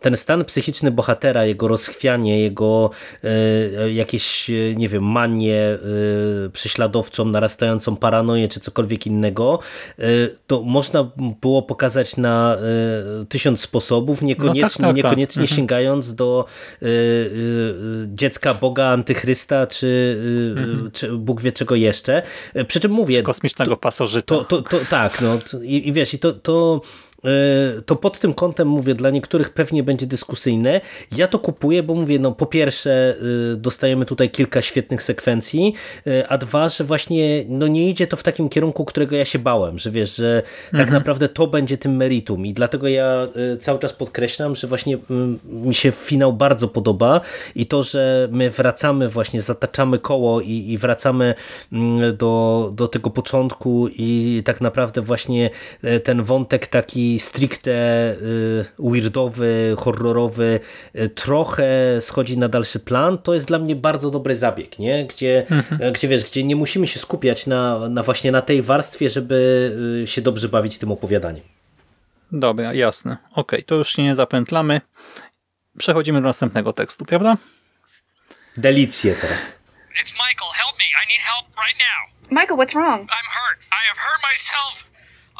ten stan psychiczny bohatera, jego rozchwianie, jego jakieś, nie wiem, manię prześladowczą, narastającą paranoję, czy cokolwiek innego, to można było pokazać na tysiąc sposobów, niekoniecznie, no tak, tak, niekoniecznie tak. sięgając do y, y, dziecka Boga, Antychrysta, czy, y, mhm. czy Bóg wie czego jeszcze. Przy czym mówię... Czy kosmicznego to, pasożyta. To, to, to, tak, no i, i wiesz, i to, to E, to pod tym kątem mówię, dla niektórych pewnie będzie dyskusyjne. Ja to kupuję, bo mówię, no po pierwsze e, dostajemy tutaj kilka świetnych sekwencji, e, a dwa, że właśnie no nie idzie to w takim kierunku, którego ja się bałem, że wiesz, że tak mhm. naprawdę to będzie tym meritum i dlatego ja cały czas podkreślam, że właśnie mi się finał bardzo podoba i to, że my wracamy właśnie, zataczamy koło i, i wracamy do, do tego początku i tak naprawdę właśnie ten wątek taki stricte y, weirdowy, horrorowy y, trochę schodzi na dalszy plan, to jest dla mnie bardzo dobry zabieg, nie? Gdzie, mhm. E, gdzie wiesz, gdzie nie musimy się skupiać na, na właśnie na tej warstwie, żeby y, się dobrze bawić tym opowiadaniem. Dobra, jasne. Ok, to już się nie zapętlamy. Przechodzimy do następnego tekstu, prawda? Delicje teraz. It's Michael, help me. I need help right now. Michael, what's wrong? I'm hurt. I have hurt myself.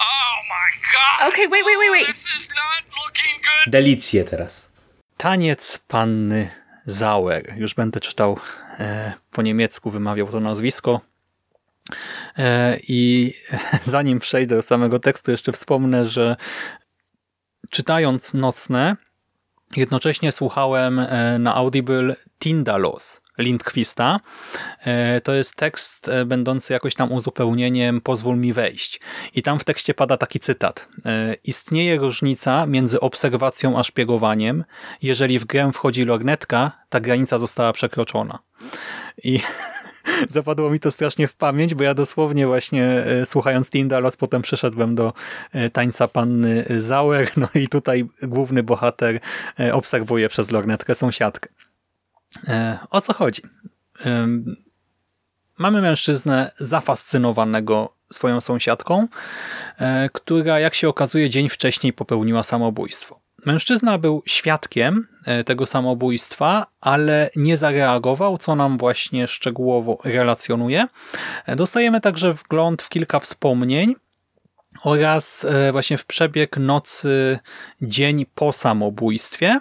Oh my god! Okay, wait, wait, wait, wait. This is not looking good. Delicje teraz. Taniec panny Zauer. Już będę czytał e, po niemiecku, wymawiał to nazwisko. E, I (laughs) zanim przejdę do samego tekstu, jeszcze wspomnę, że czytając Nocne, jednocześnie słuchałem e, na Audible Tindalos Lindquista. E, to jest tekst e, będący jakoś tam uzupełnieniem Pozwól mi wejść. I tam w tekście pada taki cytat. E, Istnieje różnica między obserwacją a szpiegowaniem. Jeżeli w grę wchodzi lornetka, ta granica została przekroczona. I (laughs) zapadło mi to strasznie w pamięć, bo ja dosłownie właśnie słuchając Tindalos potem przeszedłem do tańca panny Zauer, no i tutaj główny bohater obserwuje przez lornetkę sąsiadkę. E, o co chodzi? Mamy mężczyznę zafascynowanego swoją sąsiadką, e, która jak się okazuje dzień wcześniej popełniła samobójstwo. Mężczyzna był świadkiem e, tego samobójstwa, ale nie zareagował, co nam właśnie szczegółowo relacjonuje. Dostajemy także wgląd w kilka wspomnień, oraz e, właśnie w przebieg nocy dzień po samobójstwie.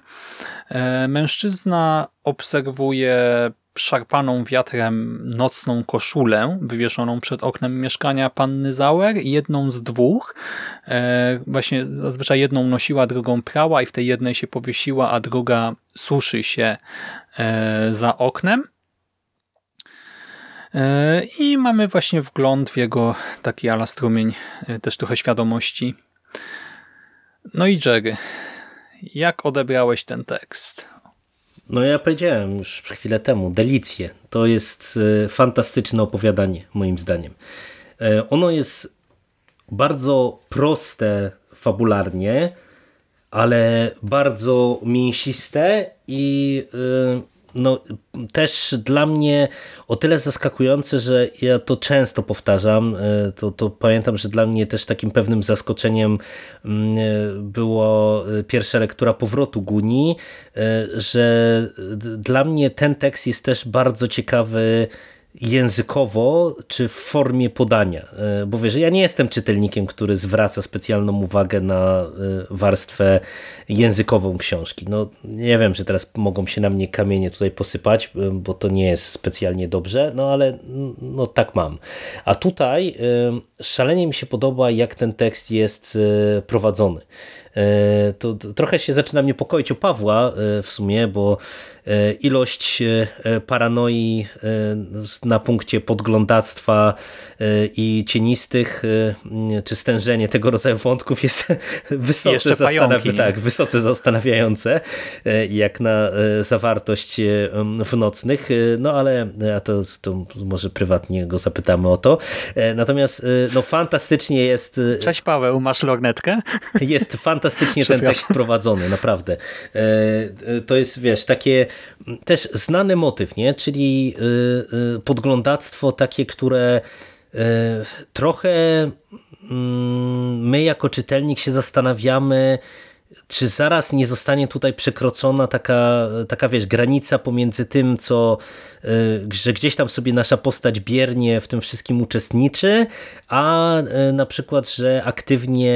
E, mężczyzna obserwuje szarpaną wiatrem nocną koszulę wywieszoną przed oknem mieszkania panny Zauer, jedną z dwóch. E, właśnie zazwyczaj jedną nosiła, drugą prała i w tej jednej się powiesiła, a druga suszy się za oknem. E, I mamy właśnie wgląd w jego taki ala strumień, e, też trochę świadomości. No i Jerry, jak odebrałeś ten tekst? No ja powiedziałem już chwilę temu, Delicje. To jest e, fantastyczne opowiadanie, moim zdaniem. Ono jest bardzo proste fabularnie, ale bardzo mięsiste i no, też dla mnie o tyle zaskakujące, że ja to często powtarzam. E, to, to pamiętam, że dla mnie też takim pewnym zaskoczeniem mm, e, było e, pierwsza lektura powrotu Guni, że dla mnie ten tekst jest też bardzo ciekawy językowo, czy w formie podania. E, bo wiesz, ja nie jestem czytelnikiem, który zwraca specjalną uwagę na e, warstwę językową książki. No nie wiem, że teraz mogą się na mnie kamienie tutaj posypać, e, bo to nie jest specjalnie dobrze, no ale no tak mam. A tutaj szalenie mi się podoba, jak ten tekst jest prowadzony. To trochę się zaczynam niepokoić o Pawła w sumie, bo ilość e, paranoi e, na punkcie podglądactwa i cienistych, czy stężenie tego rodzaju wątków jest (laughs) wysoce, zastanawia tak, wysoce zastanawiające, jak na zawartość w nocnych, no ale a to, to może prywatnie go zapytamy o to. Natomiast no fantastycznie jest... Cześć Paweł, masz lornetkę? Jest fantastycznie (laughs) ten tekst prowadzony, naprawdę. To jest, wiesz, takie też znany motyw, nie? czyli y, y, podglądactwo takie, które y, trochę mm, my jako czytelnik się zastanawiamy, czy zaraz nie zostanie tutaj przekroczona taka, taka wiesz, granica pomiędzy tym, co, y, że gdzieś tam sobie nasza postać biernie w tym wszystkim uczestniczy, a y, na przykład, że aktywnie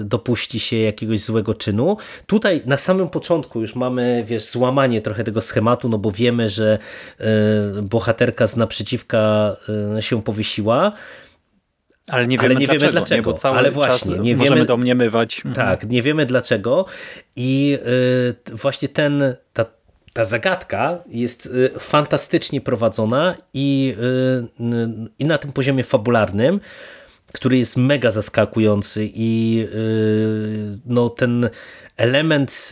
y, dopuści się jakiegoś złego czynu. Tutaj na samym początku już mamy, wiesz, złamanie trochę tego schematu, no bo wiemy, że bohaterka z naprzeciwka się powiesiła, ale nie wiemy, ale nie dlaczego, wiemy dlaczego. Nie? Bo cały ale właśnie, czas nie możemy wiemy, domniemywać. Mhm. Tak, nie wiemy dlaczego i y, właśnie ten, ta, ta zagadka jest y, fantastycznie prowadzona i, y, i na tym poziomie fabularnym, który jest mega zaskakujący i no ten element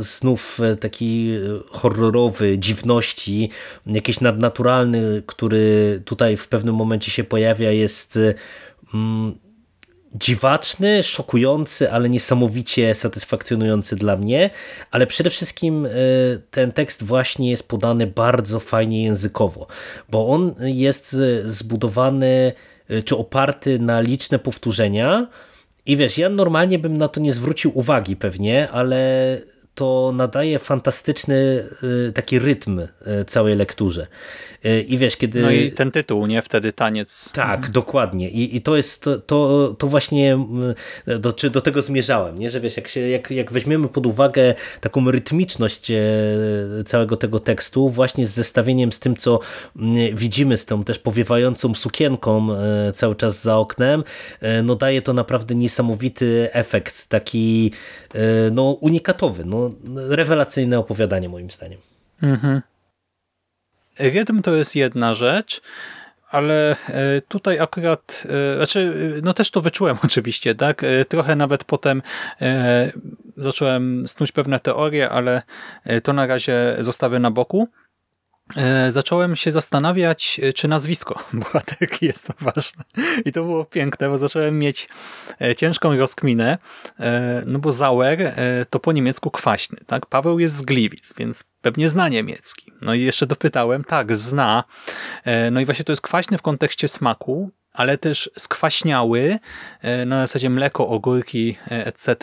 znów taki horrorowy, dziwności, jakiś nadnaturalny, który tutaj w pewnym momencie się pojawia, jest mm, dziwaczny, szokujący, ale niesamowicie satysfakcjonujący dla mnie, ale przede wszystkim e, ten tekst właśnie jest podany bardzo fajnie językowo, bo on jest zbudowany e, czy oparty na liczne powtórzenia, i wiesz, ja normalnie bym na to nie zwrócił uwagi pewnie, ale to nadaje fantastyczny y, taki rytm y, całej lekturze. Y, I wiesz, kiedy... No i ten tytuł, nie? Wtedy taniec. Tak, dokładnie. I, i to jest, to, to, to właśnie do, czy do tego zmierzałem, nie? Że wiesz, jak, się, jak, jak weźmiemy pod uwagę taką rytmiczność e, całego tego tekstu, właśnie z zestawieniem z tym, co widzimy, z tą też powiewającą sukienką e, cały czas za oknem, e, no daje to naprawdę niesamowity efekt, taki no unikatowy, no rewelacyjne opowiadanie moim zdaniem. Mhm. Rytm to jest jedna rzecz, ale e, tutaj akurat, e, znaczy, no też to wyczułem (laughs) oczywiście, tak? E, trochę nawet potem zacząłem snuć pewne teorie, ale to na razie zostawię na boku. E, zacząłem się zastanawiać, e, czy nazwisko (laughs) bohaterki jest to ważne. I to było piękne, bo zacząłem mieć e, ciężką rozkminę, no bo Zauer to po niemiecku kwaśny, tak? Paweł jest z Gliwic, więc pewnie zna niemiecki. No i jeszcze dopytałem, tak, zna. No i właśnie to jest kwaśny w kontekście smaku, ale też skwaśniały, na zasadzie mleko, ogórki, etc.,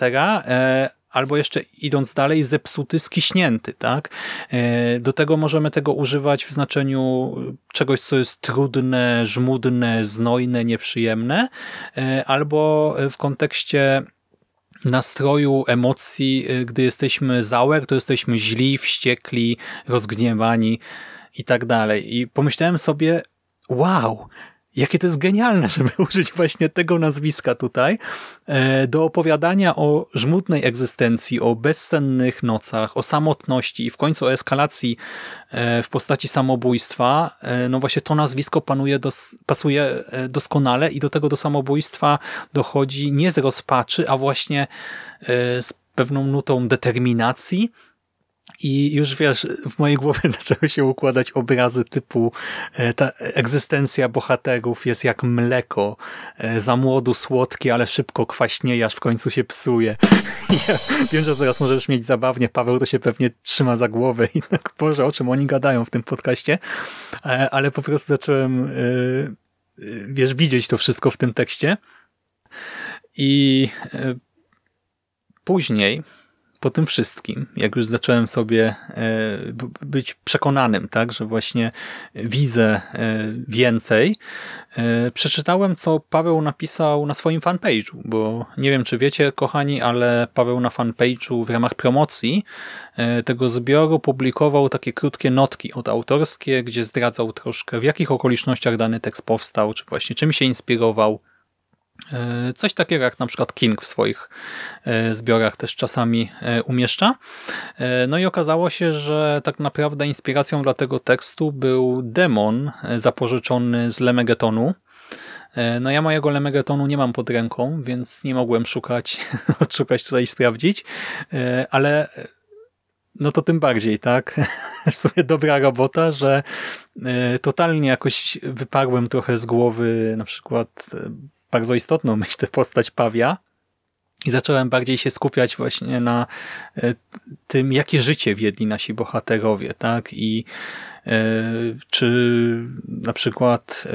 albo jeszcze idąc dalej, zepsuty, skiśnięty. Tak? E, do tego możemy tego używać w znaczeniu czegoś, co jest trudne, żmudne, znojne, nieprzyjemne, e, albo w kontekście nastroju, emocji, e, gdy jesteśmy załek, to jesteśmy źli, wściekli, rozgniewani i tak dalej. I pomyślałem sobie, wow, jakie to jest genialne, (laughs) żeby użyć właśnie tego nazwiska tutaj e, do opowiadania o żmudnej egzystencji, o bezsennych nocach, o samotności i w końcu o eskalacji e, w postaci samobójstwa. E, no właśnie to nazwisko panuje dos pasuje doskonale i do tego do samobójstwa dochodzi nie z rozpaczy, a właśnie z pewną nutą determinacji, i już wiesz, w mojej głowie (laughs) zaczęły się układać obrazy typu e, ta egzystencja bohaterów jest jak mleko, e, za młodu słodkie, ale szybko kwaśnieje, aż w końcu się psuje. (laughs) Ja wiem, że teraz możesz mieć zabawnie, Paweł to się pewnie trzyma za głowę i (laughs) tak, Boże, o czym oni gadają w tym podcaście, e, ale po prostu zacząłem wiesz, widzieć to wszystko w tym tekście. I później po tym wszystkim, jak już zacząłem sobie e, być przekonanym, tak, że właśnie widzę e, więcej, e, przeczytałem, co Paweł napisał na swoim fanpage'u, bo nie wiem, czy wiecie, kochani, ale Paweł na fanpage'u w ramach promocji tego zbioru publikował takie krótkie notki odautorskie, gdzie zdradzał troszkę, w jakich okolicznościach dany tekst powstał, czy właśnie czym się inspirował, coś takiego jak na przykład King w swoich e, zbiorach też czasami e, umieszcza. No i okazało się, że tak naprawdę inspiracją dla tego tekstu był demon zapożyczony z Lemegetonu. No ja mojego Lemegetonu nie mam pod ręką, więc nie mogłem szukać, (laughs) odszukać tutaj i sprawdzić, ale no to tym bardziej, tak? (laughs) W sumie dobra robota, że totalnie jakoś wyparłem trochę z głowy na przykład bardzo istotną, (laughs) myślę, postać Pawia i zacząłem bardziej się skupiać właśnie na e, tym, jakie życie wiedli nasi bohaterowie, tak? I czy na przykład e,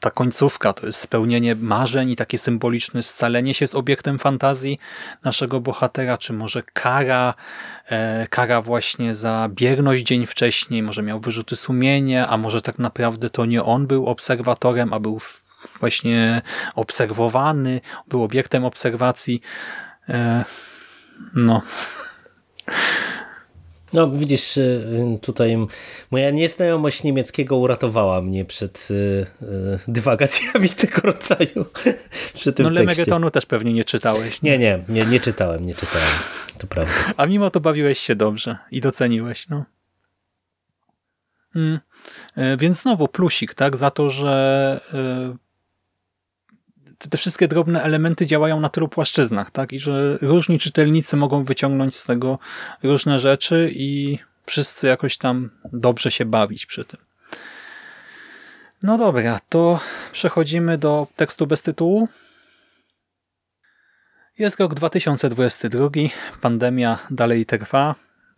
ta końcówka to jest spełnienie marzeń i takie symboliczne scalenie się z obiektem fantazji naszego bohatera, czy może kara, kara właśnie za bierność dzień wcześniej, może miał wyrzuty sumienia, a może tak naprawdę to nie on był obserwatorem, a był właśnie obserwowany, był obiektem obserwacji. E, no. No, widzisz, e, tutaj moja nieznajomość niemieckiego uratowała mnie przed e, dywagacjami (laughs) tego rodzaju. (laughs) Przy tym no, Lemegetonu też pewnie nie czytałeś. Nie? nie, nie, nie, nie czytałem, nie czytałem. To prawda. A mimo to bawiłeś się dobrze i doceniłeś, no. Hmm. Więc znowu plusik, tak, za to, że te wszystkie drobne elementy działają na tylu płaszczyznach, tak? I że różni czytelnicy mogą wyciągnąć z tego różne rzeczy i wszyscy jakoś tam dobrze się bawić przy tym. No dobra, to przechodzimy do tekstu bez tytułu. Jest rok 2022, pandemia dalej trwa,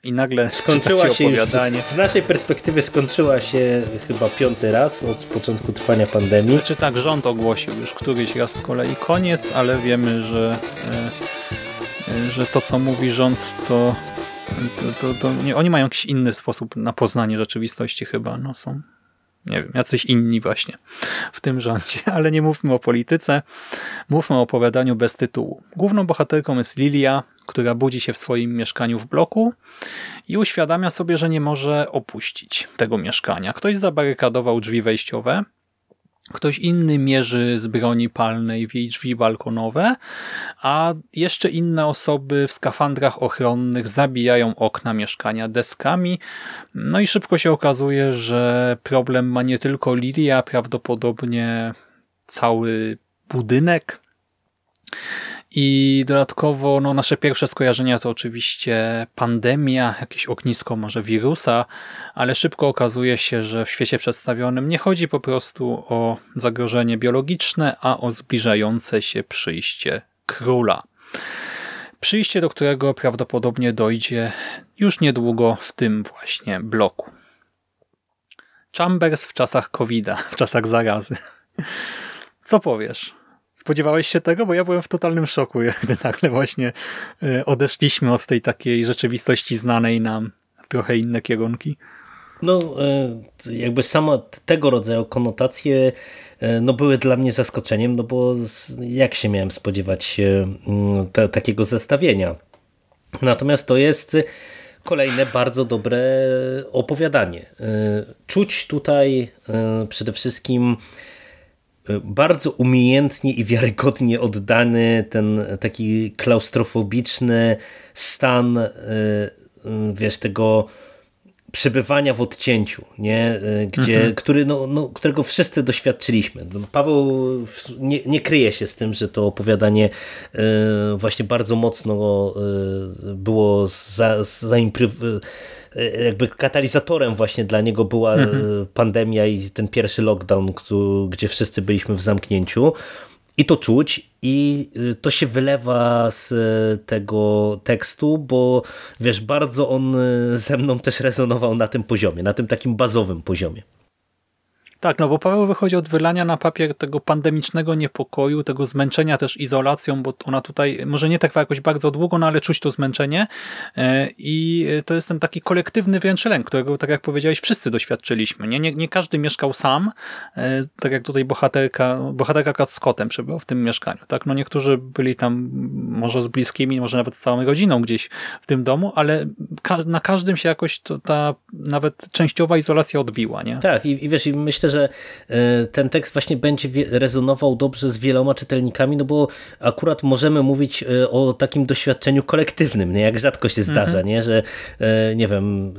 i nagle (laughs) skończyła się opowiadanie. Już, z naszej perspektywy skończyła się chyba piąty raz od początku trwania pandemii. Znaczy tak, rząd ogłosił już któryś raz z kolei koniec, ale wiemy, że, e, e, że to co mówi rząd to, to, to, to nie, oni mają jakiś inny sposób na poznanie rzeczywistości chyba. No są nie wiem, jacyś inni właśnie w tym rządzie, (laughs) ale nie mówmy o polityce, mówmy o opowiadaniu bez tytułu. Główną bohaterką jest Lilia, która budzi się w swoim mieszkaniu w bloku i uświadamia sobie, że nie może opuścić tego mieszkania. Ktoś zabarykadował drzwi wejściowe, Ktoś inny mierzy z broni palnej w jej drzwi balkonowe, a jeszcze inne osoby w skafandrach ochronnych zabijają okna mieszkania deskami. No i szybko się okazuje, że problem ma nie tylko Lilia, prawdopodobnie cały budynek. I dodatkowo no, nasze pierwsze skojarzenia to oczywiście pandemia, jakieś ognisko może wirusa, ale szybko okazuje się, że w świecie przedstawionym nie chodzi po prostu o zagrożenie biologiczne, a o zbliżające się przyjście króla. Przyjście, do którego prawdopodobnie dojdzie już niedługo w tym właśnie bloku. Chambers w czasach covid w czasach zarazy. Co powiesz? Spodziewałeś się tego? Bo ja byłem w totalnym szoku, (laughs) gdy nagle właśnie e, odeszliśmy od tej takiej rzeczywistości znanej nam trochę inne kierunki. No, e, jakby samo tego rodzaju konotacje e, no, były dla mnie zaskoczeniem, no bo jak się miałem spodziewać te, takiego zestawienia? Natomiast to jest kolejne bardzo dobre opowiadanie. Czuć tutaj przede wszystkim bardzo umiejętnie i wiarygodnie oddany ten taki klaustrofobiczny stan, wiesz, tego przebywania w odcięciu, nie? Gdzie, mhm. który, no, no, którego wszyscy doświadczyliśmy. No, Paweł nie, nie kryje się z tym, że to opowiadanie e, właśnie bardzo mocno e, było za, za e, jakby katalizatorem właśnie dla niego była mhm. pandemia i ten pierwszy lockdown, gdzie wszyscy byliśmy w zamknięciu. I to czuć i y, to się wylewa z tego tekstu, bo wiesz, bardzo on ze mną też rezonował na tym poziomie, na tym takim bazowym poziomie. Tak, no bo Paweł wychodzi od wylania na papier tego pandemicznego niepokoju, tego zmęczenia też izolacją, bo ona tutaj może nie trwa jakoś bardzo długo, no ale czuć to zmęczenie e, i to jest ten taki kolektywny wręcz lęk, którego, tak jak powiedziałeś, wszyscy doświadczyliśmy. Nie, nie, nie każdy mieszkał sam, e, tak jak tutaj bohaterka, bohaterka Kat Scottem przebywał w tym mieszkaniu. Tak, no niektórzy byli tam może z bliskimi, może nawet z całą rodziną gdzieś w tym domu, ale na każdym się jakoś to, ta nawet częściowa izolacja odbiła. Nie? Tak i, i wiesz, i myślę, myślę, że e, ten tekst właśnie będzie rezonował dobrze z wieloma czytelnikami, no bo akurat możemy mówić e, o takim doświadczeniu kolektywnym, nie? jak rzadko się zdarza, mhm. nie? że e, nie wiem,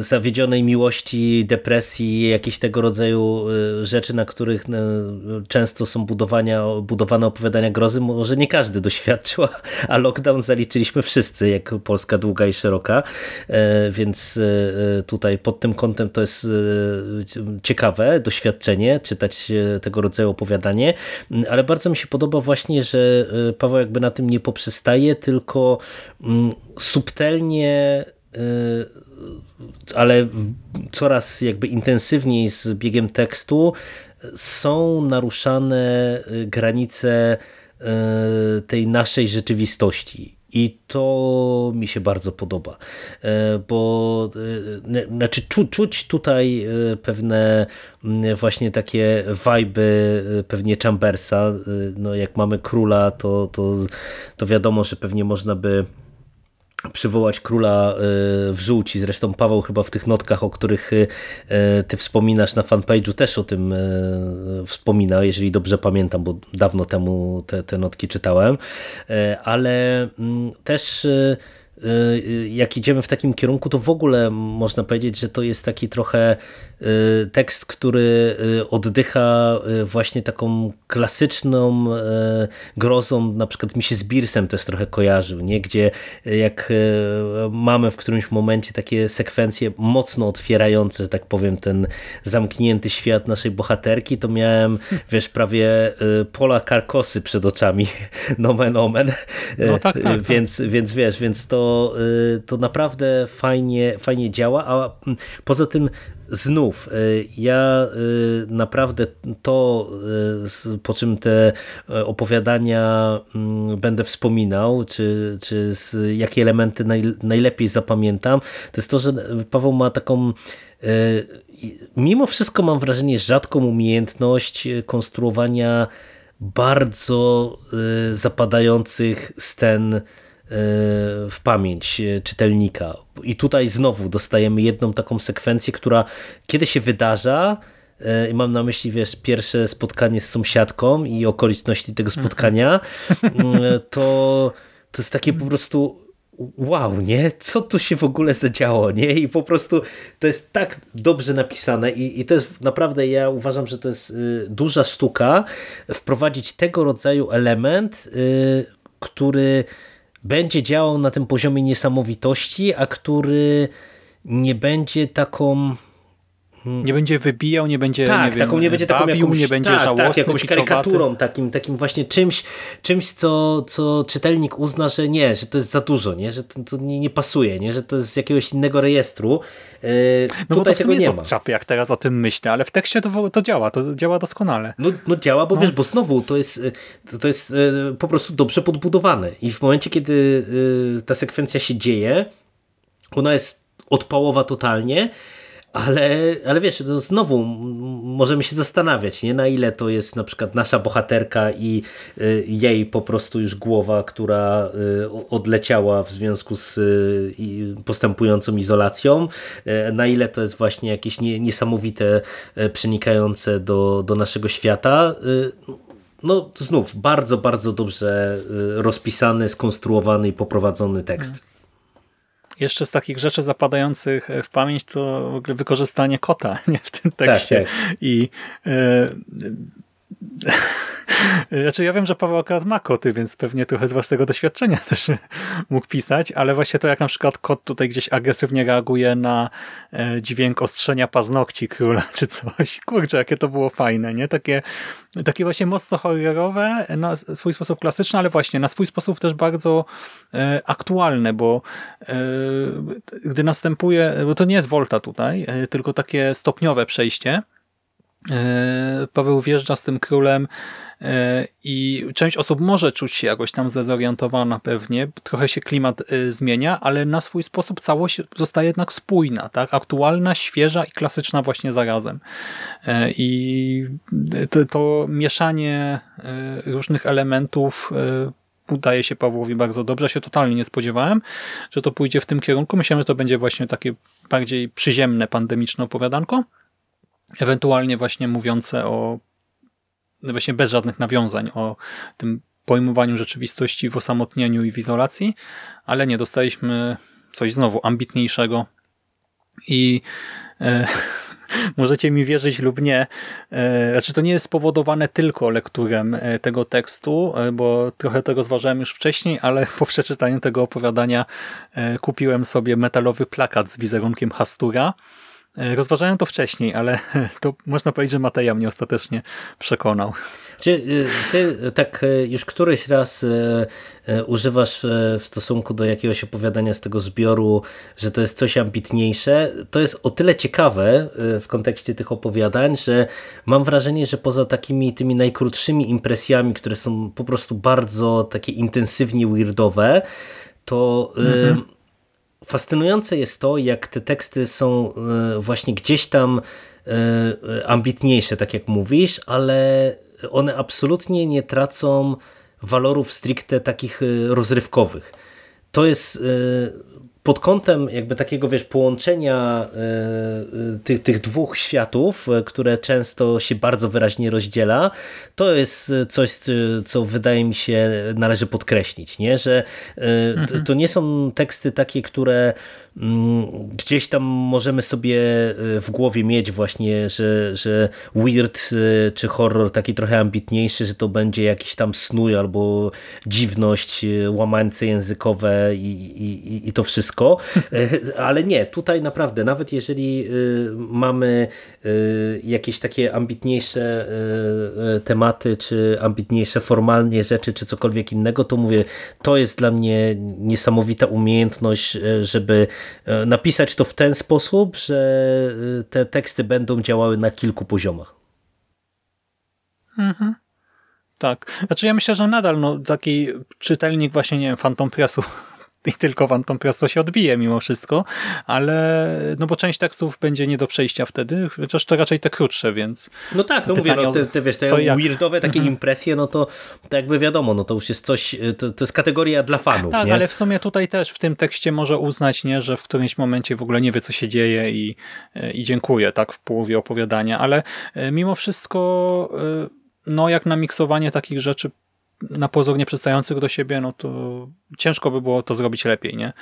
zawiedzionej miłości, depresji, jakieś tego rodzaju rzeczy, na których często są budowania, budowane opowiadania grozy, może nie każdy doświadczył, a lockdown zaliczyliśmy wszyscy, jak Polska długa i szeroka, więc tutaj pod tym kątem to jest ciekawe ciekawe doświadczenie, czytać e, tego rodzaju opowiadanie, ale bardzo mi się podoba właśnie, że e, Paweł jakby na tym nie poprzestaje, tylko subtelnie e, ale coraz jakby intensywniej z biegiem tekstu są naruszane granice tej naszej rzeczywistości i to mi się bardzo podoba, e, bo e, znaczy czu, czuć tutaj e, pewne właśnie takie wajby pewnie Chambersa, no jak mamy króla, to, to, to wiadomo, że pewnie można by przywołać króla e, w żółci. Zresztą Paweł chyba w tych notkach, o których e, ty wspominasz na fanpage'u też o tym e, wspomina, jeżeli dobrze pamiętam, bo dawno temu te, te notki czytałem, ale mm, też jak idziemy w takim kierunku, to w ogóle można powiedzieć, że to jest taki trochę tekst, który y, oddycha y, właśnie taką klasyczną grozą, na przykład mi się z Birsem też trochę kojarzył, nie? gdzie jak mamy w którymś momencie takie sekwencje mocno otwierające, że tak powiem, ten zamknięty świat naszej bohaterki, to miałem, (laughs) wiesz, prawie pola karkosy przed oczami, (laughs) nomen omen, no tak, tak, tak. więc, więc wiesz, więc to, to naprawdę fajnie, fajnie działa, a poza tym znów, y, ja y, naprawdę to, y, po czym te opowiadania mm, będę wspominał, czy, czy jakie elementy najlepiej zapamiętam, to jest to, że Paweł ma taką mimo wszystko mam wrażenie rzadką umiejętność konstruowania bardzo zapadających scen w pamięć czytelnika. I tutaj znowu dostajemy jedną taką sekwencję, która kiedy się wydarza, e, i mam na myśli, wiesz, pierwsze spotkanie z sąsiadką i okoliczności tego spotkania, (laughs) mm, to, to jest takie po prostu wow, nie? Co tu się w ogóle zadziało, nie? I po prostu to jest tak dobrze napisane i, i to jest naprawdę, ja uważam, że to jest y, duża sztuka wprowadzić tego rodzaju element, y, który będzie działał na tym poziomie niesamowitości, a który nie będzie taką nie będzie wybijał, nie będzie tak, nie taką wiem, nie będzie taką bawił, jakąś, nie będzie tak, żałosny, tak, jakąś karykaturą, takim, takim właśnie czymś, czymś co, co czytelnik uzna, że nie, że to jest za dużo, nie, że to, to nie, nie, pasuje, nie, że to jest z jakiegoś innego rejestru. Yy, no tutaj bo to nie ma. Czapy, jak teraz o tym myślę, ale w tekście to, to działa, to działa doskonale. No, no działa, bo no. wiesz, bo znowu to jest, to jest e, po prostu dobrze podbudowane i w momencie, kiedy e, ta sekwencja się dzieje, ona jest odpałowa totalnie, ale, ale wiesz, to znowu możemy się zastanawiać, nie? na ile to jest na przykład nasza bohaterka i y, jej po prostu już głowa, która y, odleciała w związku z y, postępującą izolacją, na ile to jest właśnie jakieś niesamowite, przenikające do, do naszego świata. No znów, bardzo, bardzo dobrze rozpisany, skonstruowany i poprowadzony tekst. Jeszcze z takich rzeczy zapadających w pamięć to w ogóle wykorzystanie kota (laughs) nie, w tym tekście. Tak, tak. I e, (laughs) Znaczy ja wiem, że Paweł akurat ma koty, więc pewnie trochę z własnego doświadczenia też (laughs) mógł pisać, ale właśnie to jak na przykład kot tutaj gdzieś agresywnie reaguje na e, dźwięk ostrzenia paznokci króla (laughs) czy coś. Kurczę, jakie to było fajne, nie? Takie, takie właśnie mocno horrorowe, na swój sposób klasyczne, ale właśnie na swój sposób też bardzo e, aktualne, bo e, gdy następuje, bo to nie jest Volta tutaj, tylko takie stopniowe przejście, Paweł wjeżdża z tym królem e, i część osób może czuć się jakoś tam zdezorientowana pewnie, trochę się klimat e, zmienia, ale na swój sposób całość zostaje jednak spójna, tak? aktualna, świeża i klasyczna właśnie zarazem. I to, to mieszanie różnych elementów udaje się Pawłowi bardzo dobrze. Się totalnie nie spodziewałem, że to pójdzie w tym kierunku. Myślałem, że to będzie właśnie takie bardziej przyziemne, pandemiczne opowiadanko ewentualnie właśnie mówiące o właśnie bez żadnych nawiązań o tym pojmowaniu rzeczywistości w osamotnieniu i w izolacji, ale nie, dostaliśmy coś znowu ambitniejszego i e, (laughs) możecie mi wierzyć lub nie, e, znaczy to nie jest spowodowane tylko lekturem e, tego tekstu, e, bo trochę tego zważałem już wcześniej, ale (laughs) po przeczytaniu tego opowiadania e, kupiłem sobie metalowy plakat z wizerunkiem Hastura, rozważałem to wcześniej, ale (laughs) to można powiedzieć, że Mateja mnie ostatecznie przekonał. Czy y, ty tak y, już któryś raz używasz w stosunku do jakiegoś opowiadania z tego zbioru, że to jest coś ambitniejsze? To jest o tyle ciekawe w kontekście tych opowiadań, że mam wrażenie, że poza takimi tymi najkrótszymi impresjami, które są po prostu bardzo takie intensywnie weirdowe, to mhm fascynujące jest to, jak te teksty są e, właśnie gdzieś tam e, ambitniejsze, tak jak mówisz, ale one absolutnie nie tracą walorów stricte takich e, rozrywkowych. To jest pod kątem jakby takiego, wiesz, połączenia e, e, tych, tych dwóch światów, e, które często się bardzo wyraźnie rozdziela, to jest coś, co wydaje mi się należy podkreślić, nie? że mhm. to nie są teksty takie, które gdzieś tam możemy sobie e, w głowie mieć właśnie, że, że weird e, czy horror taki trochę ambitniejszy, że to będzie jakiś tam snój albo dziwność, e, łamańce językowe i, i, i to wszystko, ale nie, tutaj naprawdę, nawet jeżeli mamy jakieś takie ambitniejsze tematy, czy ambitniejsze formalnie rzeczy, czy cokolwiek innego, to mówię, to jest dla mnie niesamowita umiejętność, żeby napisać to w ten sposób, że e, te teksty będą działały na kilku poziomach. Mhm. Tak. Znaczy ja myślę, że nadal no, taki czytelnik właśnie, nie wiem, Phantom Pressu i tylko Phantom Press to się odbije mimo wszystko, ale no bo część tekstów będzie nie do przejścia wtedy, chociaż to raczej te krótsze, więc... No tak, no mówię, no, te, te, wiesz, te weirdowe takie mhm. impresje, no to, to jakby wiadomo, no to już jest coś, to, to jest kategoria dla fanów, Tak, nie? ale w sumie tutaj też w tym tekście może uznać, nie, że w którymś momencie w ogóle nie wie, co się dzieje i, i dziękuję, tak, w połowie opowiadania, ale e, mimo wszystko no jak na miksowanie takich rzeczy na pozór nie przystających do siebie, no to ciężko by było to zrobić lepiej, nie?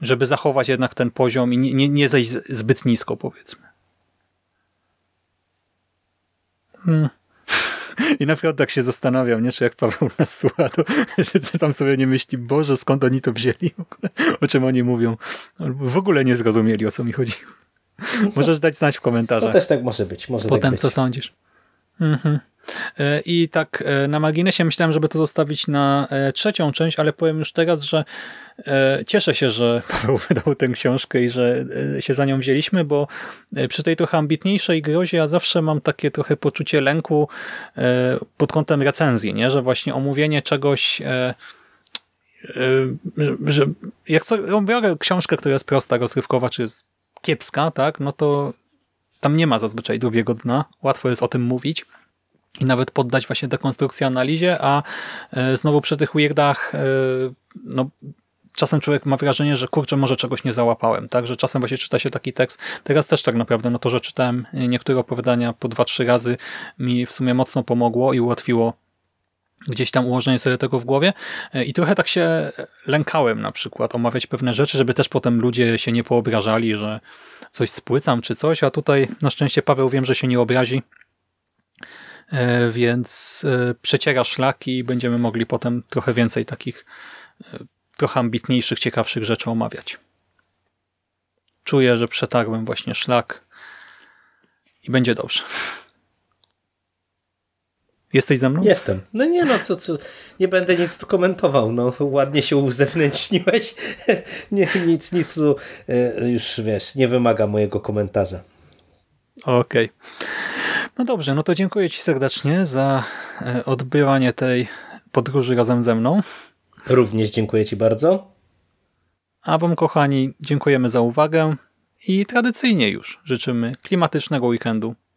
Żeby zachować jednak ten poziom i nie, nie, nie zejść zbyt nisko, powiedzmy. Hmm. (laughs) I naprawdę tak się zastanawiam, nie? czy jak Paweł nas słucha, to (laughs) czy tam sobie nie myśli, Boże, skąd oni to wzięli? O czym oni mówią? W ogóle nie zrozumieli, o co mi chodziło. (laughs) Możesz dać znać w komentarzach. To też tak może być. Może Potem tak być. co sądzisz? Mhm. E, I tak e, na marginesie myślałem, żeby to zostawić na e, trzecią część, ale powiem już teraz, że cieszę się, że (laughs) Paweł wydał tę książkę i że się za nią wzięliśmy, bo przy tej trochę ambitniejszej grozie ja zawsze mam takie trochę poczucie lęku pod kątem recenzji, nie? że właśnie omówienie czegoś że jak co, biorę książkę, która jest prosta, rozrywkowa, czy jest kiepska, tak, no to tam nie ma zazwyczaj drugiego dna. Łatwo jest o tym mówić i nawet poddać właśnie dekonstrukcji analizie, a e, znowu przy tych weirdach e, no, czasem człowiek ma wrażenie, że kurczę, może czegoś nie załapałem, tak, że czasem właśnie czyta się taki tekst. Teraz też tak naprawdę, no to, że czytałem niektóre opowiadania po dwa, trzy razy mi w sumie mocno pomogło i ułatwiło gdzieś tam ułożenie sobie tego w głowie i trochę tak się lękałem na przykład omawiać pewne rzeczy, żeby też potem ludzie się nie poobrażali, że coś spłycam czy coś, a tutaj na szczęście Paweł wiem, że się nie obrazi, e, więc e, przeciera szlaki i będziemy mogli potem trochę więcej takich e, trochę ambitniejszych, ciekawszych rzeczy omawiać. Czuję, że przetarłem właśnie szlak i będzie dobrze. Jesteś ze mną? Jestem. No nie no, co, co, nie będę nic tu komentował. No, ładnie się uzewnętrzniłeś. (laughs) nie, nic, nic tu e, już wiesz, nie wymaga mojego komentarza. Okej. Okay. No dobrze, no to dziękuję Ci serdecznie za e, odbywanie tej podróży razem ze mną. Również dziękuję Ci bardzo. A Wam, kochani, dziękujemy za uwagę i tradycyjnie już życzymy klimatycznego weekendu,